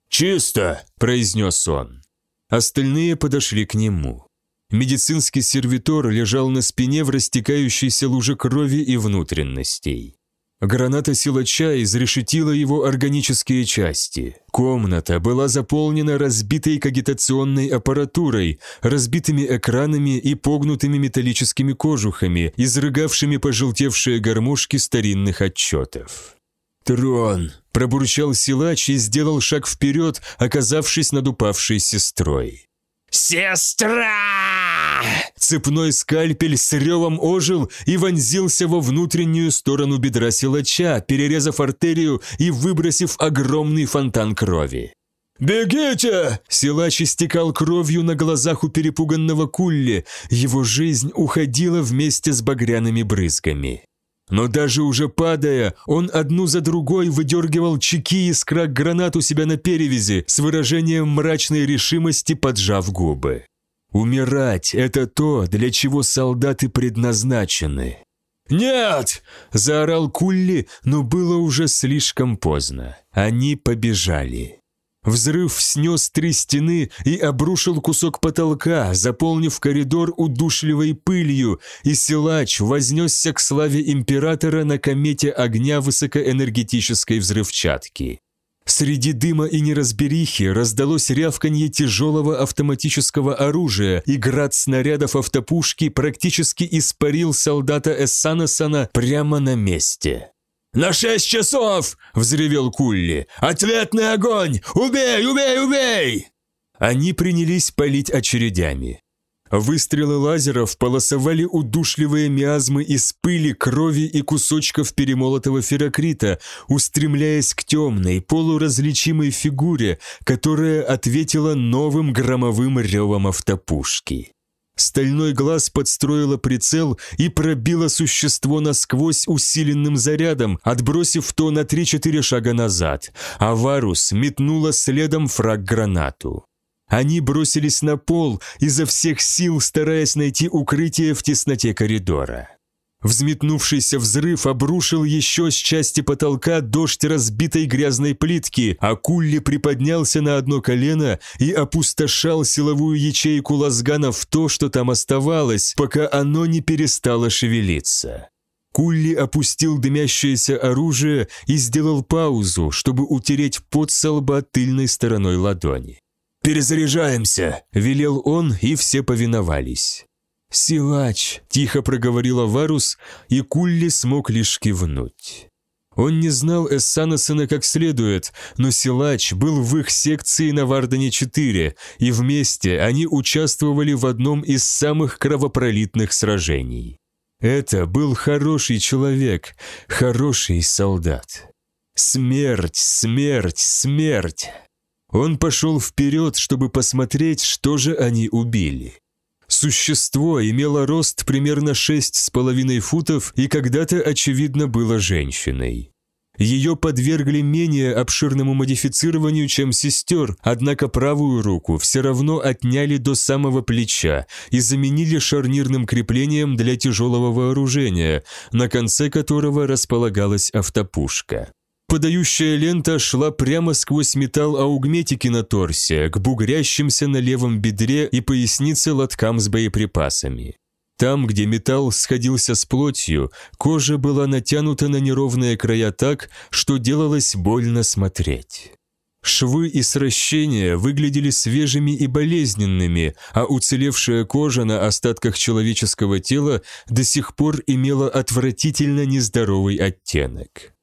«Чисто!» – произнес он. Остальные подошли к нему. Медицинский сервитор лежал на спине в растекающейся луже крови и внутренностей. Граната силача изрешетила его органические части. Комната была заполнена разбитой кагитационной аппаратурой, разбитыми экранами и погнутыми металлическими кожухами, изрыгавшими пожелтевшие гармошки старинных отчетов. «Трон!» – пробурчал силач и сделал шаг вперед, оказавшись над упавшей сестрой. «Сестра!» Цепной скальпель с ревом ожил и вонзился во внутреннюю сторону бедра силача, перерезав артерию и выбросив огромный фонтан крови. «Бегите!» Силач истекал кровью на глазах у перепуганного Кулли, его жизнь уходила вместе с багряными брызгами. Но даже уже падая, он одну за другой выдергивал чеки из крак гранат у себя на перевязи с выражением мрачной решимости, поджав губы. Умирать – это то, для чего солдаты предназначены. «Нет!» – заорал Кулли, но было уже слишком поздно. Они побежали. Взрыв снес три стены и обрушил кусок потолка, заполнив коридор удушливой пылью, и силач вознесся к славе императора на комете огня высокоэнергетической взрывчатки. Среди дыма и неразберихи раздалось рявканье тяжелого автоматического оружия, и град снарядов автопушки практически испарил солдата Эссанасана прямо на месте. «На шесть часов!» – взревел Кулли. «Ответный огонь! Убей, убей, убей!» Они принялись палить очередями. Выстрелы лазеров полосовали удушливые миазмы из пыли, крови и кусочков перемолотого ферокрита, устремляясь к темной, полуразличимой фигуре, которая ответила новым громовым ревом автопушки. Стальной глаз подстроила прицел и пробила существо насквозь усиленным зарядом, отбросив то на 3-4 шага назад, а Варус метнула следом фраг-гранату. Они бросились на пол, изо всех сил стараясь найти укрытие в тесноте коридора. Взметнувшийся взрыв обрушил еще с части потолка дождь разбитой грязной плитки, а Кулли приподнялся на одно колено и опустошал силовую ячейку лазгана в то, что там оставалось, пока оно не перестало шевелиться. Кулли опустил дымящееся оружие и сделал паузу, чтобы утереть пот со лба тыльной стороной ладони. «Перезаряжаемся!» – велел он, и все повиновались. «Силач!» – тихо проговорила Варус, и Кулли смог лишь кивнуть. Он не знал Эссанасена как следует, но Силач был в их секции на Вардане-4, и вместе они участвовали в одном из самых кровопролитных сражений. Это был хороший человек, хороший солдат. Смерть, смерть, смерть! Он пошел вперед, чтобы посмотреть, что же они убили. Существо имело рост примерно шесть с половиной футов и когда-то, очевидно, было женщиной. Ее подвергли менее обширному модифицированию, чем сестер, однако правую руку все равно отняли до самого плеча и заменили шарнирным креплением для тяжелого вооружения, на конце которого располагалась автопушка. Подающая лента шла прямо сквозь металл аугметики на торсе, к бугрящимся на левом бедре и пояснице лоткам с боеприпасами. Там, где металл сходился с плотью, кожа была натянута на неровные края так, что делалось больно смотреть. Швы и сращения выглядели свежими и болезненными, а уцелевшая кожа на остатках человеческого тела до сих пор имела отвратительно нездоровый оттенок.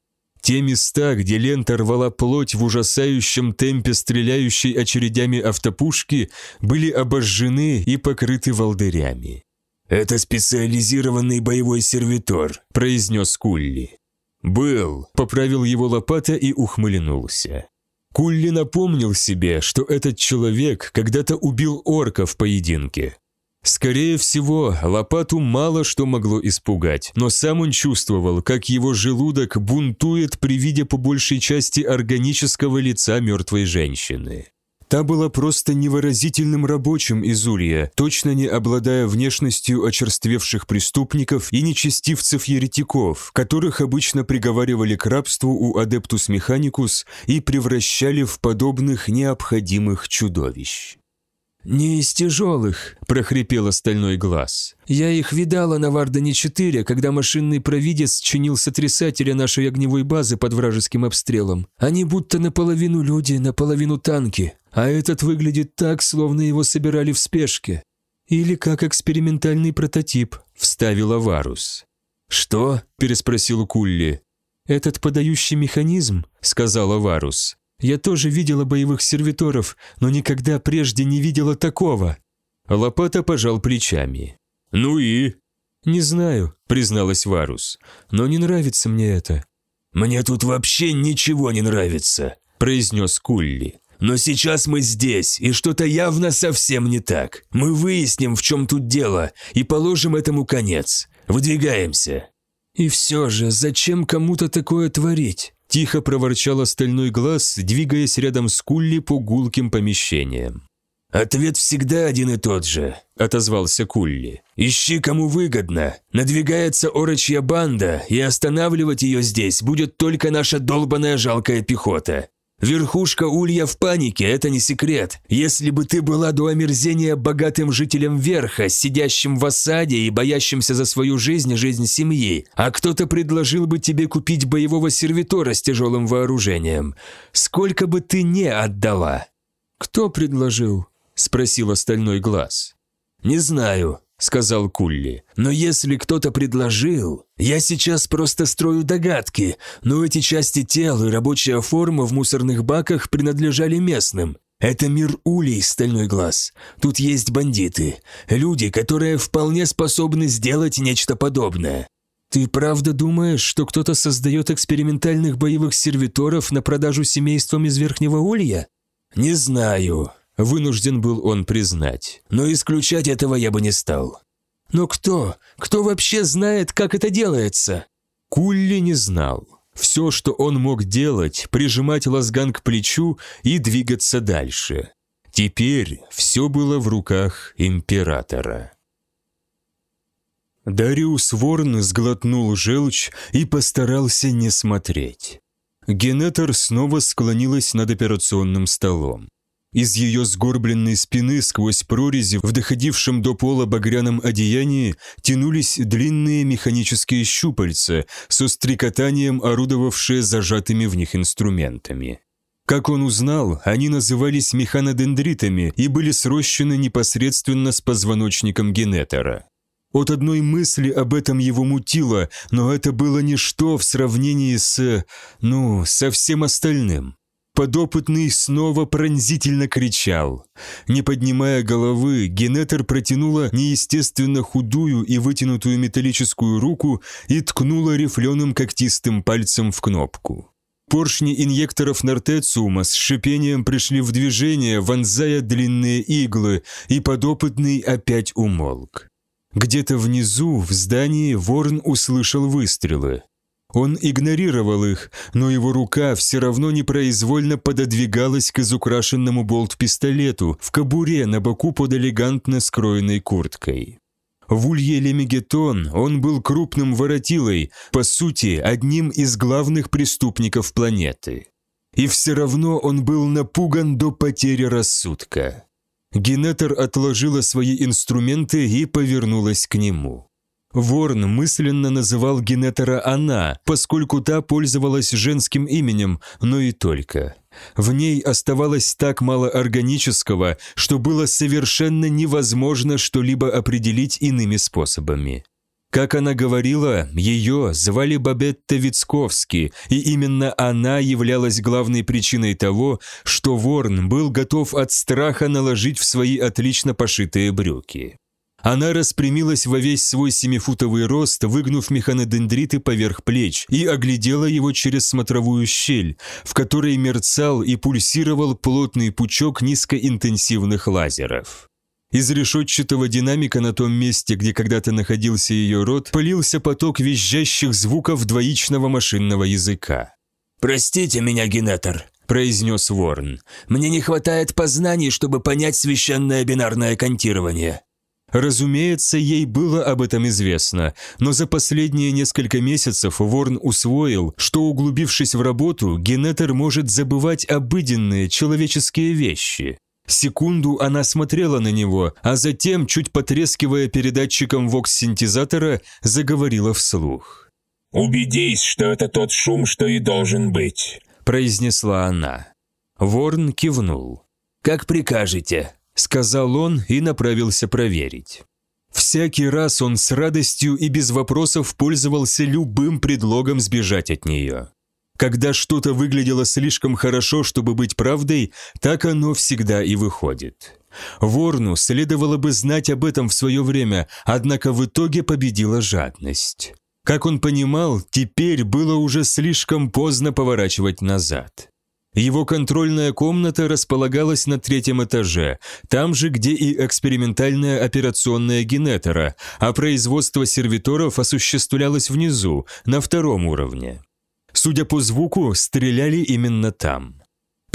Те места, где лента рвала плоть в ужасающем темпе стреляющей очередями автопушки, были обожжены и покрыты волдырями. «Это специализированный боевой сервитор», – произнес Кулли. «Был», – поправил его лопата и ухмылянулся. Кулли напомнил себе, что этот человек когда-то убил орка в поединке. Скорее всего, лопату мало что могло испугать, но сам он чувствовал, как его желудок бунтует при виде по большей части органического лица мертвой женщины. Та была просто невыразительным рабочим из Улья, точно не обладая внешностью очерствевших преступников и нечестивцев-еретиков, которых обычно приговаривали к рабству у Адептус Механикус и превращали в подобных необходимых чудовищ. «Не из тяжелых», – прохрипел остальной глаз. «Я их видала на Вардане-4, когда машинный провидец чинил сотрясателя нашей огневой базы под вражеским обстрелом. Они будто наполовину люди, наполовину танки, а этот выглядит так, словно его собирали в спешке. Или как экспериментальный прототип», – вставила Варус. «Что?» – переспросил Кулли. «Этот подающий механизм», – сказала Варус, я тоже видела боевых сервиторов, но никогда прежде не видела такого». Лопата пожал плечами. «Ну и?» «Не знаю», — призналась Варус, — «но не нравится мне это». «Мне тут вообще ничего не нравится», — произнес Кулли. «Но сейчас мы здесь, и что-то явно совсем не так. Мы выясним, в чем тут дело, и положим этому конец. Выдвигаемся». «И все же, зачем кому-то такое творить?» Тихо проворчал остальной глаз, двигаясь рядом с Кулли по гулким помещениям. «Ответ всегда один и тот же», – отозвался Кулли. «Ищи, кому выгодно. Надвигается орочья банда, и останавливать ее здесь будет только наша долбаная жалкая пехота. Верхушка Улья в панике, это не секрет. Если бы ты была до омерзения богатым жителем Верха, сидящим в осаде и боящимся за свою жизнь и жизнь семьи, а кто-то предложил бы тебе купить боевого сервитора с тяжелым вооружением, сколько бы ты не отдала?» «Кто предложил?» – спросил остальной глаз. «Не знаю. – сказал Кулли. «Но если кто-то предложил, я сейчас просто строю догадки, но эти части тел и рабочая форма в мусорных баках принадлежали местным. Это мир улей, стальной глаз. Тут есть бандиты, люди, которые вполне способны сделать нечто подобное». «Ты правда думаешь, что кто-то создает экспериментальных боевых сервиторов на продажу семействам из Верхнего Улья?» «Не знаю», Вынужден был он признать. Но исключать этого я бы не стал. Но кто? Кто вообще знает, как это делается? Кулли не знал. Все, что он мог делать, прижимать лазган к плечу и двигаться дальше. Теперь все было в руках императора. Дариус Ворн сглотнул желчь и постарался не смотреть. Генетер снова склонилась над операционным столом. Из ее сгорбленной спины сквозь прорези в доходившем до пола багряном одеянии тянулись длинные механические щупальца со стрекотанием, орудовавшие зажатыми в них инструментами. Как он узнал, они назывались механодендритами и были срощены непосредственно с позвоночником генетора. От одной мысли об этом его мутило, но это было ничто в сравнении с... ну, со всем остальным. Подопытный снова пронзительно кричал. Не поднимая головы, Генетер протянула неестественно худую и вытянутую металлическую руку и ткнула рифленым когтистым пальцем в кнопку. Поршни инъекторов Нортециума с шипением пришли в движение, вонзая длинные иглы, и подопытный опять умолк. Где-то внизу, в здании, Ворн услышал выстрелы. Он игнорировал их, но его рука все равно непроизвольно пододвигалась к изукрашенному болт-пистолету в кобуре на боку под элегантно скроенной курткой. В Улье Лемегетон он был крупным воротилой, по сути, одним из главных преступников планеты. И все равно он был напуган до потери рассудка. Генетер отложила свои инструменты и повернулась к нему. Ворн мысленно называл Генетера «она», поскольку та пользовалась женским именем, но и только. В ней оставалось так мало органического, что было совершенно невозможно что-либо определить иными способами. Как она говорила, ее звали Бабетта Вицковски, и именно она являлась главной причиной того, что Ворн был готов от страха наложить в свои отлично пошитые брюки. Она распрямилась во весь свой семифутовый рост, выгнув механодендриты поверх плеч, и оглядела его через смотровую щель, в которой мерцал и пульсировал плотный пучок низкоинтенсивных лазеров. Из решетчатого динамика на том месте, где когда-то находился ее рот, полился поток визжащих звуков двоичного машинного языка. «Простите меня, Генетер», – произнес Ворн. «Мне не хватает познаний, чтобы понять священное бинарное контирование». Разумеется, ей было об этом известно, но за последние несколько месяцев Ворн усвоил, что углубившись в работу, генетер может забывать обыденные человеческие вещи. Секунду она смотрела на него, а затем, чуть потрескивая передатчиком вокс-синтезатора, заговорила вслух. «Убедись, что это тот шум, что и должен быть», – произнесла она. Ворн кивнул. «Как прикажете», сказал он и направился проверить. Всякий раз он с радостью и без вопросов пользовался любым предлогом сбежать от нее. Когда что-то выглядело слишком хорошо, чтобы быть правдой, так оно всегда и выходит. Ворну следовало бы знать об этом в свое время, однако в итоге победила жадность. Как он понимал, теперь было уже слишком поздно поворачивать назад. Его контрольная комната располагалась на третьем этаже, там же, где и экспериментальная операционная генетора, а производство сервиторов осуществлялось внизу, на втором уровне. Судя по звуку, стреляли именно там.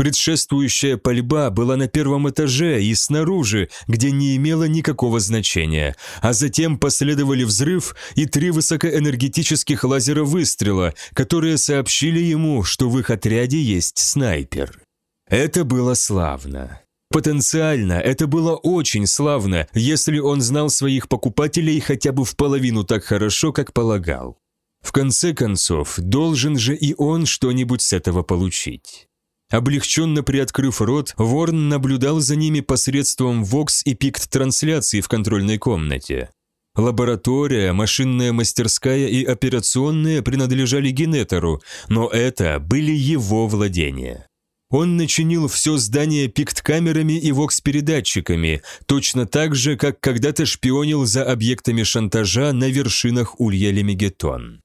Предшествующая пальба была на первом этаже и снаружи, где не имело никакого значения, а затем последовали взрыв и три высокоэнергетических лазера выстрела, которые сообщили ему, что в их отряде есть снайпер. Это было славно. Потенциально это было очень славно, если он знал своих покупателей хотя бы в половину так хорошо, как полагал. В конце концов, должен же и он что-нибудь с этого получить. Облегченно приоткрыв рот, Ворн наблюдал за ними посредством Вокс и Пикт-трансляции в контрольной комнате. Лаборатория, машинная мастерская и операционная принадлежали Генетору, но это были его владения. Он начинил все здание пикт-камерами и вокс-передатчиками, точно так же, как когда-то шпионил за объектами шантажа на вершинах Улья Лемегетон.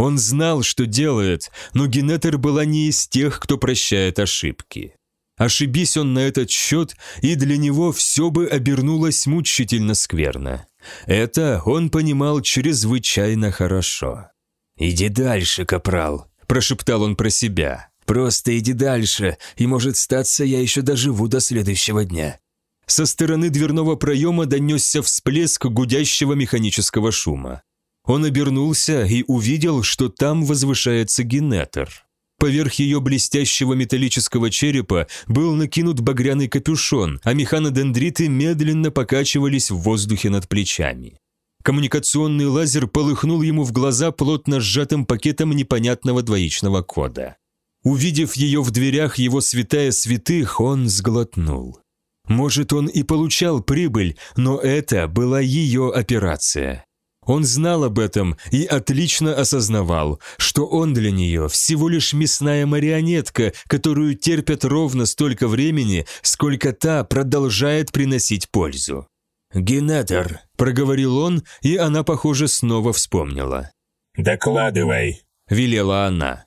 Он знал, что делает, но Генетер была не из тех, кто прощает ошибки. Ошибись он на этот счет, и для него все бы обернулось мучительно скверно. Это он понимал чрезвычайно хорошо. «Иди дальше, капрал», – прошептал он про себя. «Просто иди дальше, и, может, статься, я еще доживу до следующего дня». Со стороны дверного проема донесся всплеск гудящего механического шума. Он обернулся и увидел, что там возвышается генетер. Поверх ее блестящего металлического черепа был накинут багряный капюшон, а механодендриты медленно покачивались в воздухе над плечами. Коммуникационный лазер полыхнул ему в глаза плотно сжатым пакетом непонятного двоичного кода. Увидев ее в дверях его святая святых, он сглотнул. Может, он и получал прибыль, но это была ее операция. Он знал об этом и отлично осознавал, что он для нее всего лишь мясная марионетка, которую терпят ровно столько времени, сколько та продолжает приносить пользу. «Генетер», – проговорил он, и она, похоже, снова вспомнила. «Докладывай», – велела она.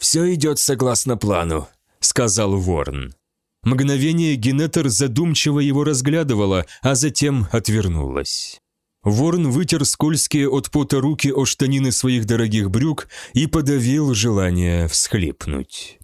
«Все идет согласно плану», – сказал Ворн. Мгновение Генетер задумчиво его разглядывала, а затем отвернулась. Ворн вытер скользкие от пота руки о штанины своих дорогих брюк и подавил желание всхлипнуть.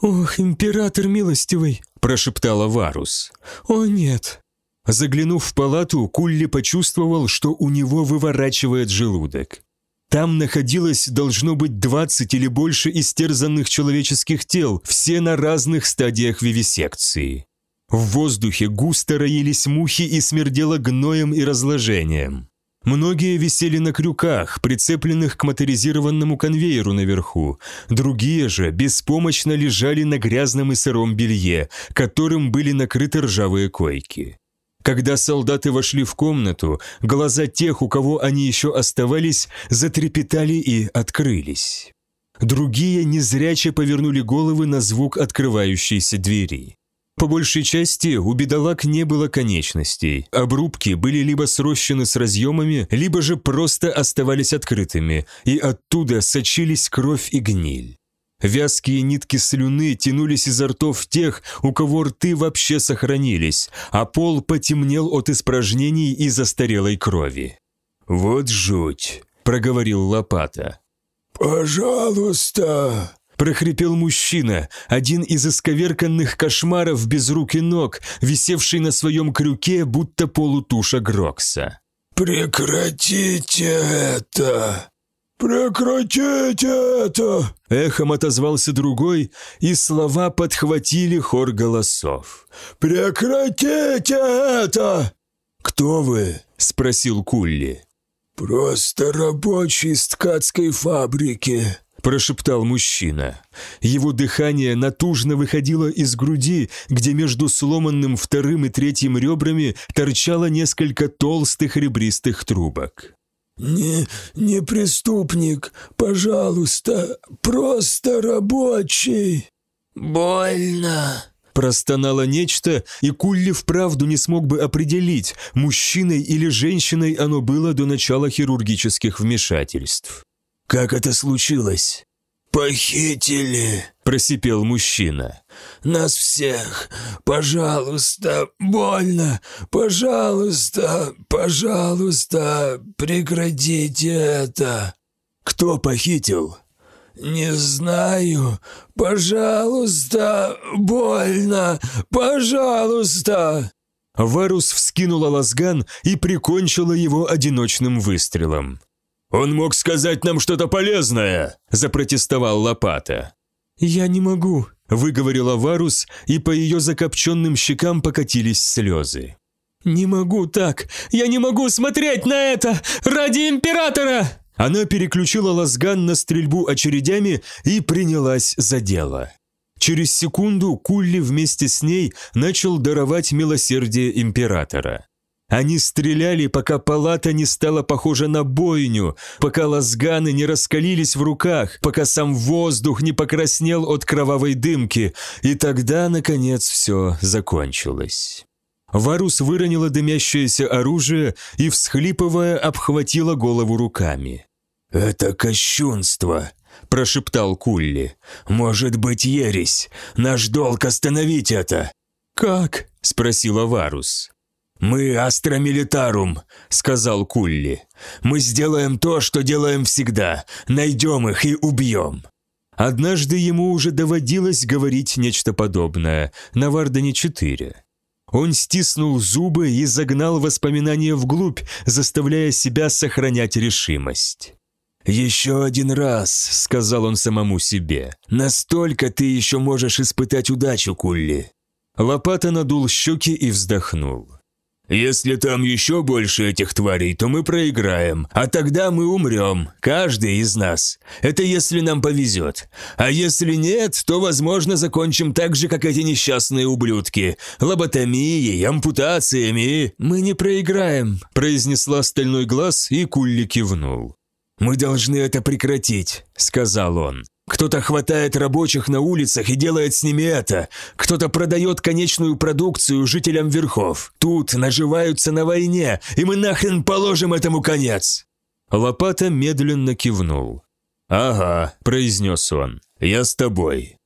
«Ох, император милостивый!» – прошептала Варус. «О, нет!» Заглянув в палату, Кулли почувствовал, что у него выворачивает желудок. Там находилось, должно быть, 20 или больше истерзанных человеческих тел, все на разных стадиях вивисекции. В воздухе густо роились мухи и смердело гноем и разложением. Многие висели на крюках, прицепленных к моторизированному конвейеру наверху. Другие же беспомощно лежали на грязном и сыром белье, которым были накрыты ржавые койки. Когда солдаты вошли в комнату, глаза тех, у кого они еще оставались, затрепетали и открылись. Другие незряче повернули головы на звук открывающейся двери. По большей части у бедолаг не было конечностей. Обрубки были либо срощены с разъемами, либо же просто оставались открытыми, и оттуда сочились кровь и гниль. Вязкие нитки слюны тянулись изо ртов тех, у кого рты вообще сохранились, а пол потемнел от испражнений и застарелой крови. «Вот жуть!» – проговорил Лопата. «Пожалуйста!» Прохрипел мужчина, один из исковерканных кошмаров без рук и ног, висевший на своем крюке, будто полутуша Грокса. «Прекратите это! Прекратите это!» Эхом отозвался другой, и слова подхватили хор голосов. «Прекратите это!» «Кто вы?» – спросил Кулли. «Просто рабочий с ткацкой фабрики», – прошептал мужчина. Его дыхание натужно выходило из груди, где между сломанным вторым и третьим ребрами торчало несколько толстых ребристых трубок. «Не, не преступник, пожалуйста, просто рабочий». «Больно», Простонало нечто, и Кулли вправду не смог бы определить, мужчиной или женщиной оно было до начала хирургических вмешательств. «Как это случилось?» «Похитили», – просипел мужчина. «Нас всех! Пожалуйста, больно! Пожалуйста, пожалуйста, прекратите это!» «Кто похитил?» «Не знаю. Пожалуйста, больно! Пожалуйста!» Варус вскинула лазган и прикончила его одиночным выстрелом. «Он мог сказать нам что-то полезное!» – запротестовал Лопата. «Я не могу», – выговорила Варус, и по ее закопченным щекам покатились слезы. «Не могу так! Я не могу смотреть на это! Ради Императора!» Она переключила лазган на стрельбу очередями и принялась за дело. Через секунду Кулли вместе с ней начал даровать милосердие Императора. Они стреляли, пока палата не стала похожа на бойню, пока лазганы не раскалились в руках, пока сам воздух не покраснел от кровавой дымки, и тогда, наконец, все закончилось. Варус выронила дымящееся оружие и, всхлипывая, обхватила голову руками. «Это кощунство», – прошептал Кулли. «Может быть, ересь. Наш долг остановить это». «Как?» – спросила Варус. «Мы Астра Милитарум», — сказал Кулли. «Мы сделаем то, что делаем всегда. Найдем их и убьем». Однажды ему уже доводилось говорить нечто подобное на Вардане-4. Он стиснул зубы и загнал воспоминания вглубь, заставляя себя сохранять решимость. «Еще один раз», — сказал он самому себе. «Настолько ты еще можешь испытать удачу, Кулли». Лопата надул щеки и вздохнул. Если там еще больше этих тварей, то мы проиграем, а тогда мы умрем, каждый из нас. Это если нам повезет. А если нет, то, возможно, закончим так же, как эти несчастные ублюдки. Лоботомией, ампутациями. Мы не проиграем, произнесла стальной глаз, и Кулли кивнул. «Мы должны это прекратить», — сказал он. Кто-то хватает рабочих на улицах и делает с ними это. Кто-то продает конечную продукцию жителям верхов. Тут наживаются на войне, и мы нахрен положим этому конец!» Лопата медленно кивнул. «Ага», – произнес он, – «я с тобой».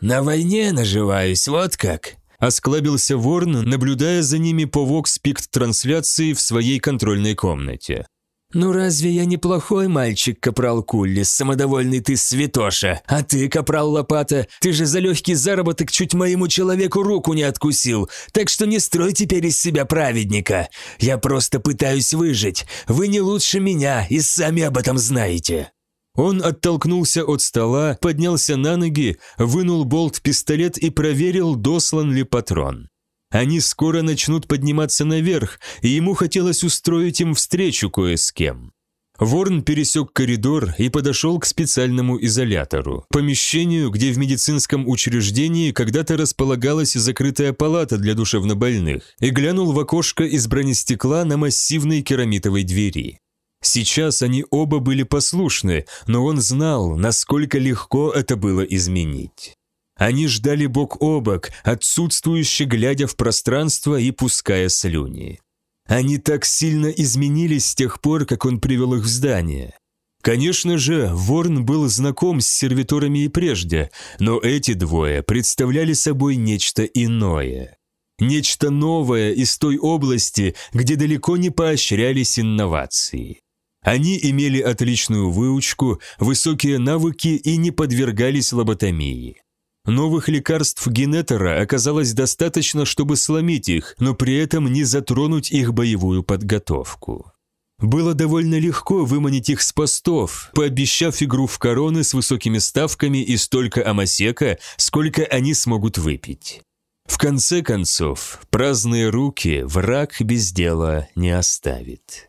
«На войне наживаюсь, вот как?» Осклабился Ворн, наблюдая за ними по вокс-пикт-трансляции в своей контрольной комнате. «Ну разве я неплохой мальчик, капрал Куллис, самодовольный ты святоша? А ты, капрал Лопата, ты же за легкий заработок чуть моему человеку руку не откусил, так что не строй теперь из себя праведника. Я просто пытаюсь выжить. Вы не лучше меня и сами об этом знаете». Он оттолкнулся от стола, поднялся на ноги, вынул болт-пистолет и проверил, дослан ли патрон. Они скоро начнут подниматься наверх, и ему хотелось устроить им встречу кое с кем. Ворн пересек коридор и подошел к специальному изолятору, помещению, где в медицинском учреждении когда-то располагалась закрытая палата для душевнобольных, и глянул в окошко из бронестекла на массивной керамитовой двери. Сейчас они оба были послушны, но он знал, насколько легко это было изменить. Они ждали бок о бок, отсутствующе глядя в пространство и пуская слюни. Они так сильно изменились с тех пор, как он привел их в здание. Конечно же, Ворн был знаком с сервиторами и прежде, но эти двое представляли собой нечто иное. Нечто новое из той области, где далеко не поощрялись инновации. Они имели отличную выучку, высокие навыки и не подвергались лоботомии. Новых лекарств Генетера оказалось достаточно, чтобы сломить их, но при этом не затронуть их боевую подготовку. Было довольно легко выманить их с постов, пообещав игру в короны с высокими ставками и столько амасека, сколько они смогут выпить. В конце концов, праздные руки враг без дела не оставит.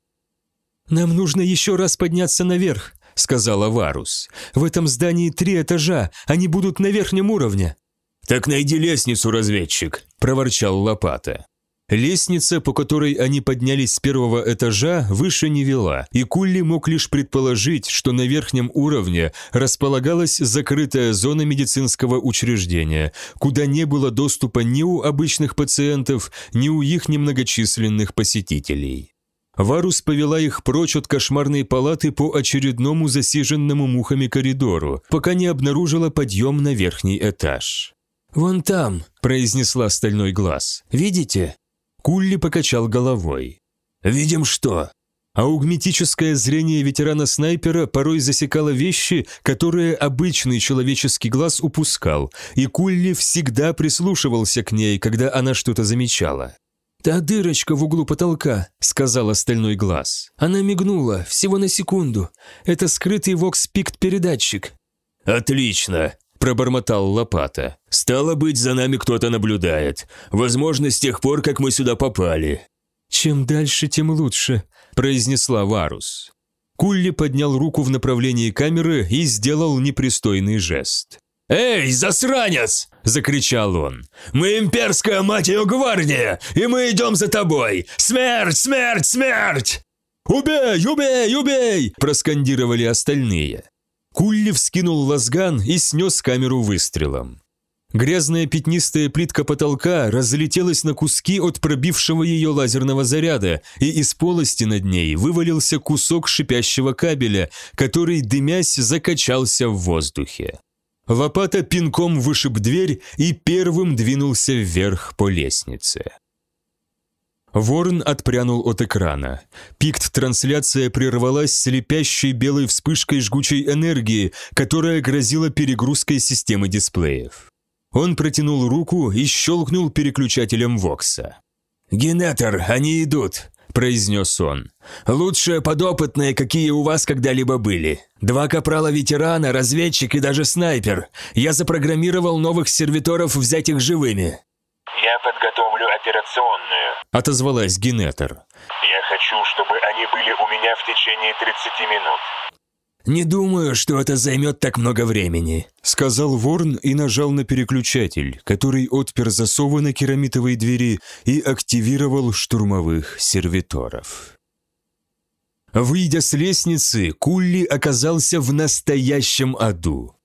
«Нам нужно еще раз подняться наверх», сказала Варус. «В этом здании три этажа, они будут на верхнем уровне». «Так найди лестницу, разведчик», – проворчал Лопата. Лестница, по которой они поднялись с первого этажа, выше не вела, и Кулли мог лишь предположить, что на верхнем уровне располагалась закрытая зона медицинского учреждения, куда не было доступа ни у обычных пациентов, ни у их немногочисленных посетителей. Варус повела их прочь от кошмарной палаты по очередному засиженному мухами коридору, пока не обнаружила подъем на верхний этаж. «Вон там», – произнесла стальной глаз. «Видите?» Кулли покачал головой. «Видим что?» Аугметическое зрение ветерана-снайпера порой засекало вещи, которые обычный человеческий глаз упускал, и Кулли всегда прислушивался к ней, когда она что-то замечала. «Та дырочка в углу потолка», — сказал остальной глаз. Она мигнула, всего на секунду. Это скрытый вокс-пикт-передатчик. «Отлично», — пробормотал Лопата. «Стало быть, за нами кто-то наблюдает. Возможно, с тех пор, как мы сюда попали». «Чем дальше, тем лучше», — произнесла Варус. Кулли поднял руку в направлении камеры и сделал непристойный жест. «Эй, засранец!» – закричал он. «Мы имперская, мать ее, гвардия, и мы идем за тобой! Смерть, смерть, смерть!» «Убей, убей, убей!» – проскандировали остальные. Кулли вскинул лазган и снес камеру выстрелом. Грязная пятнистая плитка потолка разлетелась на куски от пробившего ее лазерного заряда, и из полости над ней вывалился кусок шипящего кабеля, который, дымясь, закачался в воздухе. Лопата пинком вышиб дверь и первым двинулся вверх по лестнице. Ворн отпрянул от экрана. Пикт-трансляция прервалась слепящей белой вспышкой жгучей энергии, которая грозила перегрузкой системы дисплеев. Он протянул руку и щелкнул переключателем Вокса. «Генетер, они идут!» Произнес он. «Лучшие подопытные, какие у вас когда-либо были. Два капрала-ветерана, разведчик и даже снайпер. Я запрограммировал новых сервиторов взять их живыми». «Я подготовлю операционную», – отозвалась Генетер. «Я хочу, чтобы они были у меня в течение 30 минут. «Не думаю, что это займет так много времени», — сказал Ворн и нажал на переключатель, который отпер засовы на керамитовой двери и активировал штурмовых сервиторов. Выйдя с лестницы, Кулли оказался в настоящем аду.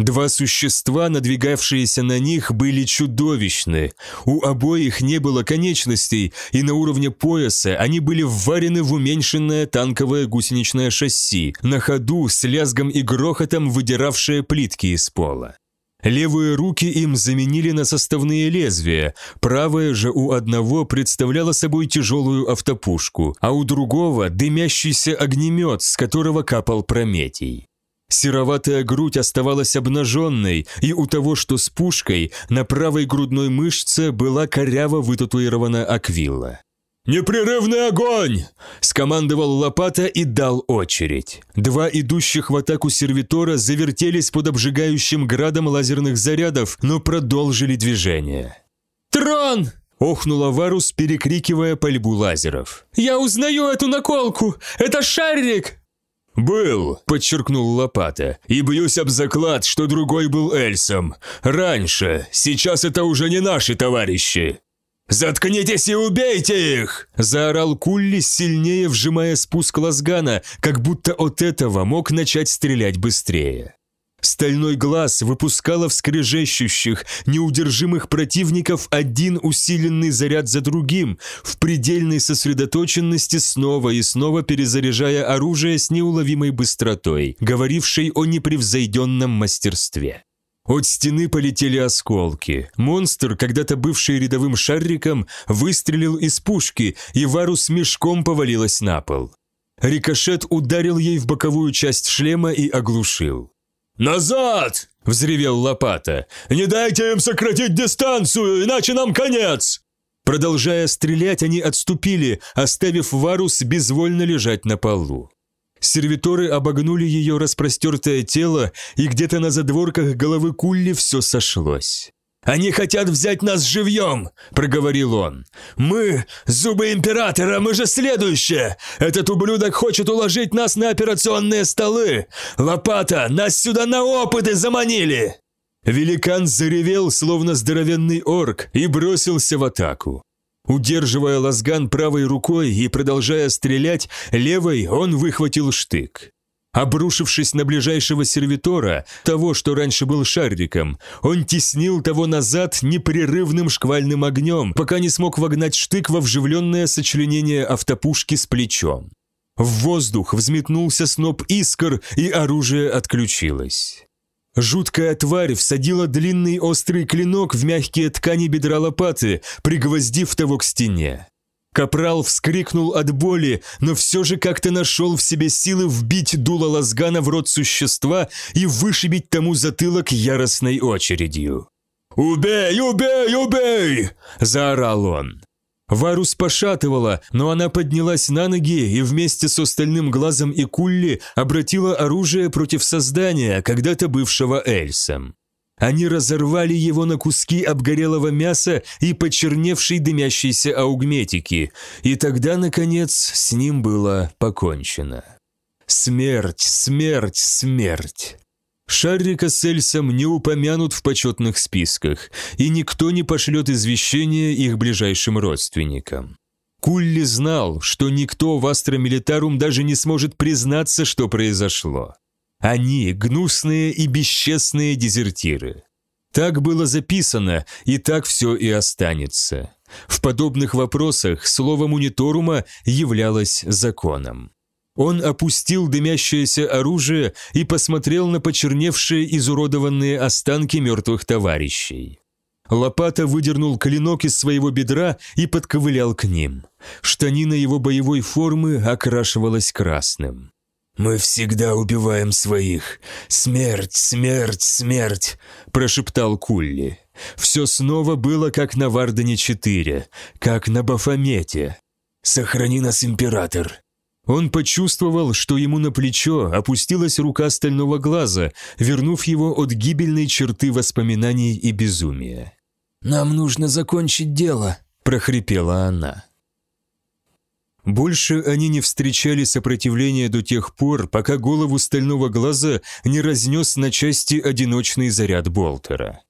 Два существа, надвигавшиеся на них, были чудовищны. У обоих не было конечностей, и на уровне пояса они были вварены в уменьшенное танковое гусеничное шасси, на ходу с лязгом и грохотом выдиравшие плитки из пола. Левые руки им заменили на составные лезвия, правая же у одного представляла собой тяжелую автопушку, а у другого – дымящийся огнемет, с которого капал Прометий. Сероватая грудь оставалась обнаженной, и у того, что с пушкой, на правой грудной мышце была коряво вытатуирована аквилла. «Непрерывный огонь!» – скомандовал Лопата и дал очередь. Два идущих в атаку сервитора завертелись под обжигающим градом лазерных зарядов, но продолжили движение. «Трон!» Охнула Варус, перекрикивая пальбу лазеров. «Я узнаю эту наколку! Это шарик!» «Был», — подчеркнул Лопата, «и бьюсь об заклад, что другой был Эльсом. Раньше, сейчас это уже не наши товарищи». «Заткнитесь и убейте их!» – заорал Кулли, сильнее вжимая спуск лазгана, как будто от этого мог начать стрелять быстрее. Стальной глаз выпускала в неудержимых противников один усиленный заряд за другим, в предельной сосредоточенности снова и снова перезаряжая оружие с неуловимой быстротой, говорившей о непревзойденном мастерстве. От стены полетели осколки. Монстр, когда-то бывший рядовым шарриком, выстрелил из пушки, и Варус мешком повалилась на пол. Рикошет ударил ей в боковую часть шлема и оглушил. «Назад!» – взревел Лопата. «Не дайте им сократить дистанцию, иначе нам конец!» Продолжая стрелять, они отступили, оставив Варус безвольно лежать на полу. Сервиторы обогнули ее распростертое тело, и где-то на задворках головы Кулли все сошлось. «Они хотят взять нас живьем!» – проговорил он. «Мы – зубы Императора, мы же следующее! Этот ублюдок хочет уложить нас на операционные столы! Лопата, нас сюда на опыты заманили!» Великан заревел, словно здоровенный орк, и бросился в атаку. Удерживая лазган правой рукой и продолжая стрелять, левой он выхватил штык. Обрушившись на ближайшего сервитора, того, что раньше был шариком, он теснил того назад непрерывным шквальным огнем, пока не смог вогнать штык во вживленное сочленение автопушки с плечом. В воздух взметнулся сноп искр, и оружие отключилось. Жуткая тварь всадила длинный острый клинок в мягкие ткани бедра лопаты, пригвоздив того к стене. Капрал вскрикнул от боли, но все же как-то нашел в себе силы вбить дуло лазгана в рот существа и вышибить тому затылок яростной очередью. «Убей, убей, убей!» – заорал он. Варус пошатывала, но она поднялась на ноги и вместе с остальным глазом и кулли обратила оружие против создания, когда-то бывшего Эльсом. Они разорвали его на куски обгорелого мяса и почерневшей дымящейся аугметики, и тогда, наконец, с ним было покончено. Смерть, смерть, смерть. Шаррика с Эльсом не упомянут в почетных списках, и никто не пошлет извещение их ближайшим родственникам. Кулли знал, что никто в Астра Милитарум даже не сможет признаться, что произошло. Они – гнусные и бесчестные дезертиры. Так было записано, и так все и останется. В подобных вопросах слово мониторума являлось законом. Он опустил дымящееся оружие и посмотрел на почерневшие изуродованные останки мертвых товарищей. Лопата выдернул клинок из своего бедра и подковылял к ним. Штанина его боевой формы окрашивалась красным. «Мы всегда убиваем своих. Смерть, смерть, смерть!» – прошептал Кулли. Все снова было как на Вардане-4, как на Бафомете. «Сохрани нас, император!» Он почувствовал, что ему на плечо опустилась рука стального глаза, вернув его от гибельной черты воспоминаний и безумия. «Нам нужно закончить дело», – прохрипела она. Больше они не встречали сопротивления до тех пор, пока голову стального глаза не разнес на части одиночный заряд Болтера.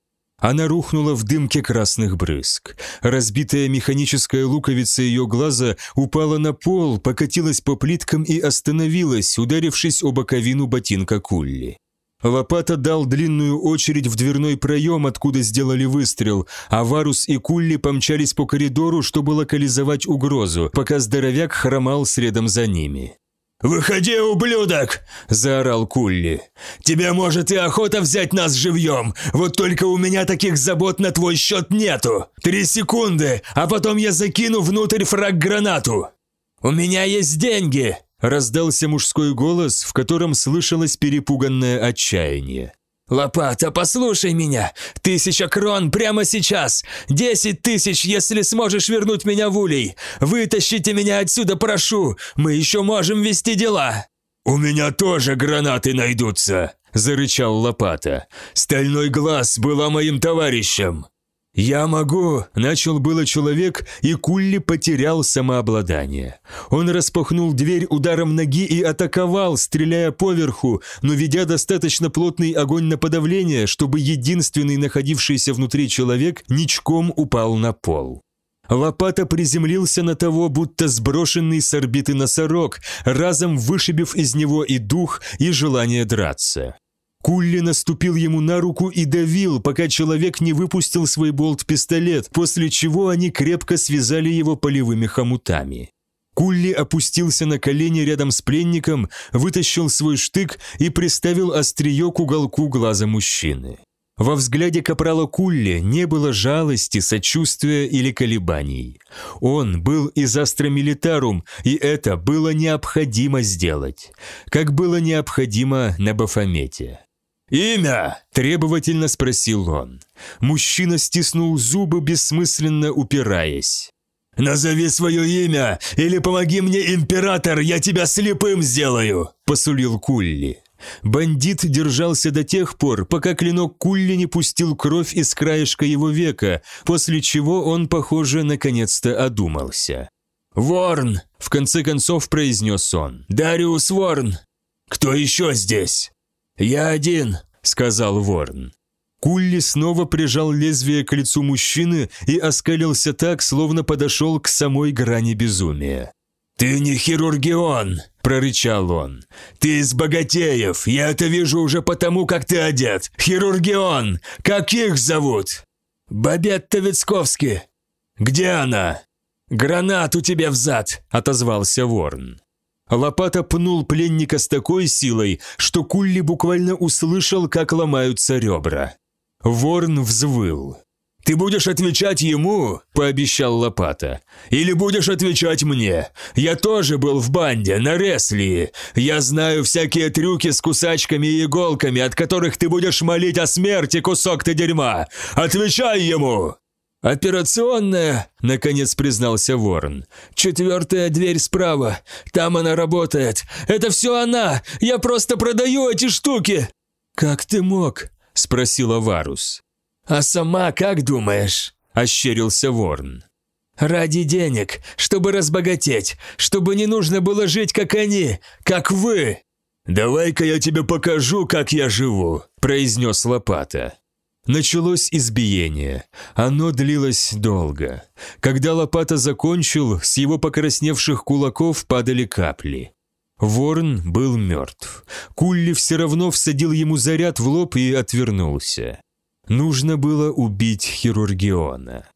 Она рухнула в дымке красных брызг. Разбитая механическая луковица ее глаза упала на пол, покатилась по плиткам и остановилась, ударившись о боковину ботинка Кулли. Лопата дал длинную очередь в дверной проем, откуда сделали выстрел, а Варус и Кулли помчались по коридору, чтобы локализовать угрозу, пока здоровяк хромал следом за ними. «Выходи, ублюдок!» – заорал Кулли. «Тебе, может, и охота взять нас живьем, вот только у меня таких забот на твой счет нету! Три секунды, а потом я закину внутрь фраг-гранату!» «У меня есть деньги!» Раздался мужской голос, в котором слышалось перепуганное отчаяние. «Лопата, послушай меня! Тысяча крон прямо сейчас! Десять тысяч, если сможешь вернуть меня в улей! Вытащите меня отсюда, прошу! Мы еще можем вести дела!» «У меня тоже гранаты найдутся!» – зарычал Лопата. «Стальной глаз была моим товарищем!» «Я могу!» – начал было человек, и Кулли потерял самообладание. Он распахнул дверь ударом ноги и атаковал, стреляя поверху, но ведя достаточно плотный огонь на подавление, чтобы единственный находившийся внутри человек ничком упал на пол. Лопата приземлился на того, будто сброшенный с орбиты носорог, разом вышибив из него и дух, и желание драться. Кулли наступил ему на руку и давил, пока человек не выпустил свой болт-пистолет, после чего они крепко связали его полевыми хомутами. Кулли опустился на колени рядом с пленником, вытащил свой штык и приставил острие к уголку глаза мужчины. Во взгляде капрала Кулли не было жалости, сочувствия или колебаний. Он был из Астра Милитарум, и это было необходимо сделать, как было необходимо на Бафомете. «Имя?» – требовательно спросил он. Мужчина стиснул зубы, бессмысленно упираясь. «Назови свое имя, или помоги мне, император, я тебя слепым сделаю!» – посулил Кулли. Бандит держался до тех пор, пока клинок Кулли не пустил кровь из краешка его века, после чего он, похоже, наконец-то одумался. «Ворн!» – в конце концов произнес он. «Дариус Ворн!» «Кто еще здесь?» «Я один», — сказал Ворн. Кулли снова прижал лезвие к лицу мужчины и оскалился так, словно подошел к самой грани безумия. «Ты не хирургион!» – прорычал он. «Ты из богатеев! Я это вижу уже потому, как ты одет! Хирургион! Как их зовут?» «Бабетта Вицковски!» «Где она?» «Гранат у тебя взад!» – отозвался Ворн. Лопата пнул пленника с такой силой, что Кулли буквально услышал, как ломаются ребра. Ворн взвыл. «Ты будешь отвечать ему?» – пообещал Лопата. «Или будешь отвечать мне? Я тоже был в банде, на Реслии. Я знаю всякие трюки с кусачками и иголками, от которых ты будешь молить о смерти, кусок ты дерьма! Отвечай ему!» «Операционная», – наконец признался Ворон. «Четвертая дверь справа. Там она работает. Это все она! Я просто продаю эти штуки!» «Как ты мог?» – спросила Варус. «А сама как думаешь?» – ощерился Ворн. «Ради денег, чтобы разбогатеть, чтобы не нужно было жить, как они, как вы!» «Давай-ка я тебе покажу, как я живу», – произнес Лопата. Началось избиение. Оно длилось долго. Когда лопата закончил, с его покрасневших кулаков падали капли. Ворн был мертв. Кулли все равно всадил ему заряд в лоб и отвернулся. Нужно было убить хирургиона.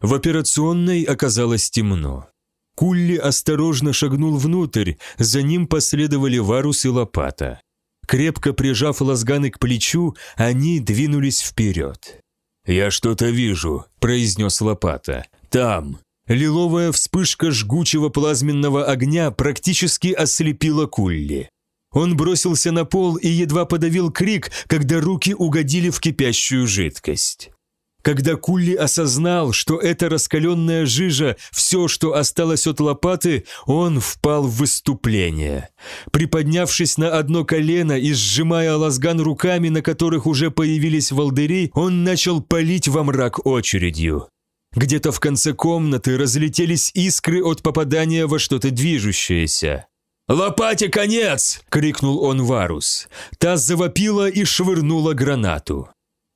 В операционной оказалось темно. Кулли осторожно шагнул внутрь, за ним последовали Варус и Лопата. Крепко прижав лазганы к плечу, они двинулись вперед. «Я что-то вижу», – произнес Лопата. «Там». Лиловая вспышка жгучего плазменного огня практически ослепила Кулли. Он бросился на пол и едва подавил крик, когда руки угодили в кипящую жидкость. Когда Кулли осознал, что это раскаленная жижа – все, что осталось от лопаты, он впал в выступление. Приподнявшись на одно колено и сжимая лазган руками, на которых уже появились волдыри, он начал палить во мрак очередью. Где-то в конце комнаты разлетелись искры от попадания во что-то движущееся. «Лопате конец!» – крикнул он Варус. Та завопила и швырнула гранату.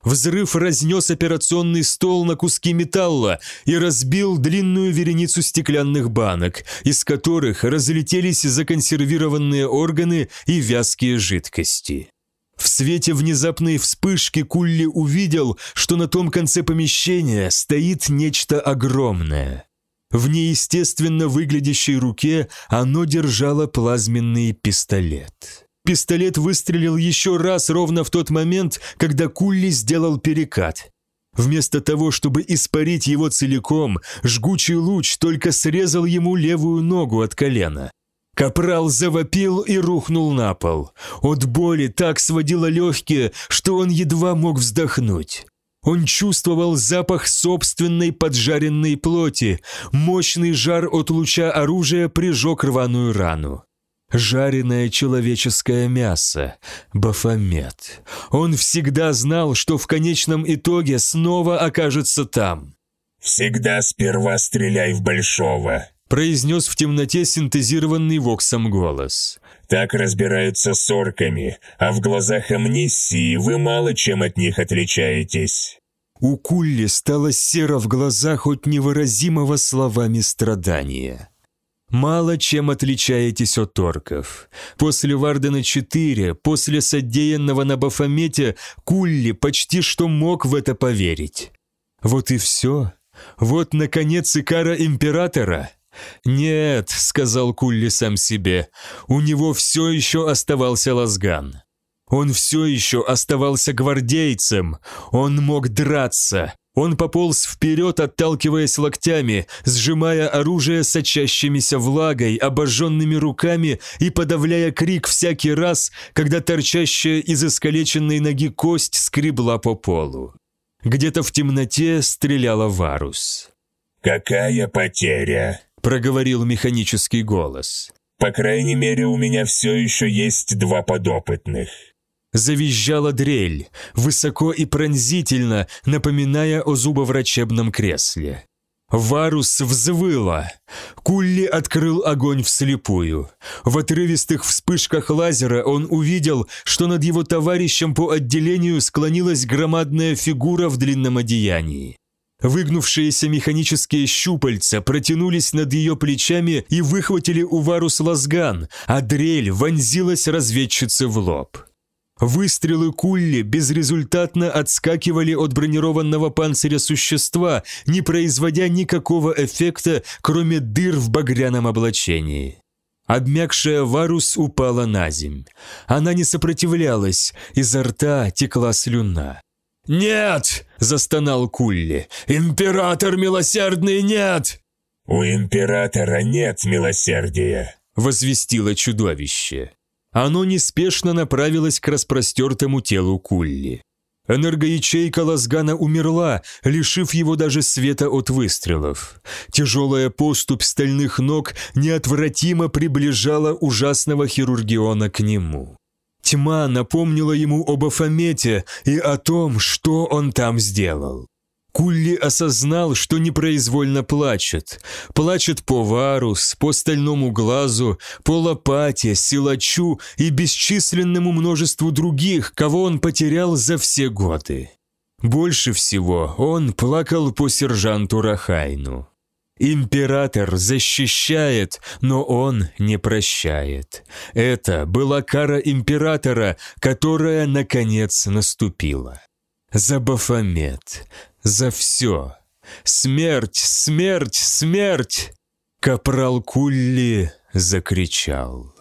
Взрыв разнес операционный стол на куски металла и разбил длинную вереницу стеклянных банок, из которых разлетелись законсервированные органы и вязкие жидкости. В свете внезапной вспышки Кулли увидел, что на том конце помещения стоит нечто огромное. В неестественно выглядящей руке оно держало плазменный пистолет. Пистолет выстрелил еще раз ровно в тот момент, когда Кулли сделал перекат. Вместо того, чтобы испарить его целиком, жгучий луч только срезал ему левую ногу от колена. Капрал завопил и рухнул на пол. От боли так сводило легкие, что он едва мог вздохнуть. Он чувствовал запах собственной поджаренной плоти, мощный жар от луча оружия прижег рваную рану. Жареное человеческое мясо. Бафомет. Он всегда знал, что в конечном итоге снова окажется там. «Всегда сперва стреляй в большого», произнес в темноте синтезированный воксом голос. «Так разбираются с орками, а в глазах амнисии вы мало чем от них отличаетесь». У Кулли стало серо в глазах от невыразимого словами страдания. Мало чем отличаетесь от орков. После Вардена 4, после содеянного на Бафомете, Кулли почти что мог в это поверить. Вот и все. Вот, наконец, и кара Императора. «Нет», — сказал Кулли сам себе, — «у него все еще оставался Лазган. Он все еще оставался гвардейцем. Он мог драться. Он пополз вперед, отталкиваясь локтями, сжимая оружие сочащимися влагой, обожженными руками и подавляя крик всякий раз, когда торчащая из искалеченной ноги кость скребла по полу. Где-то в темноте стреляла Варус. «Какая потеря?» – проговорил механический голос. «По крайней мере, у меня все еще есть два подопытных». Завизжала дрель, высоко и пронзительно, напоминая о зубоврачебном кресле. Варус взвыла. Кулли открыл огонь вслепую. В отрывистых вспышках лазера он увидел, что над его товарищем по отделению склонилась громадная фигура в длинном одеянии. Выгнувшиеся механические щупальца протянулись над ее плечами и выхватили у Варус лазган, а дрель вонзилась разведчице в лоб. Выстрелы Кулли безрезультатно отскакивали от бронированного панциря существа, не производя никакого эффекта, кроме дыр в багряном облачении. Обмякшая Варус упала на земь. Она не сопротивлялась, изо рта текла слюна. «Нет!» – застонал Кулли. «Император милосердный, нет!» «У императора нет милосердия!» – возвестило чудовище. Оно неспешно направилось к распростертому телу Кулли. Энергоячейка Лазгана умерла, лишив его даже света от выстрелов. Тяжелая поступь стальных ног неотвратимо приближала ужасного хирургиона к нему. Тьма напомнила ему об Афамете и о том, что он там сделал. Кулли осознал, что непроизвольно плачет. Плачет по Варус, по стальному глазу, по лопате, силачу и бесчисленному множеству других, кого он потерял за все годы. Больше всего он плакал по сержанту Рахайну. Император защищает, но он не прощает. Это была кара императора, которая, наконец, наступила. За Бафомет, за все. Смерть, смерть, смерть! Капрал Кулли закричал.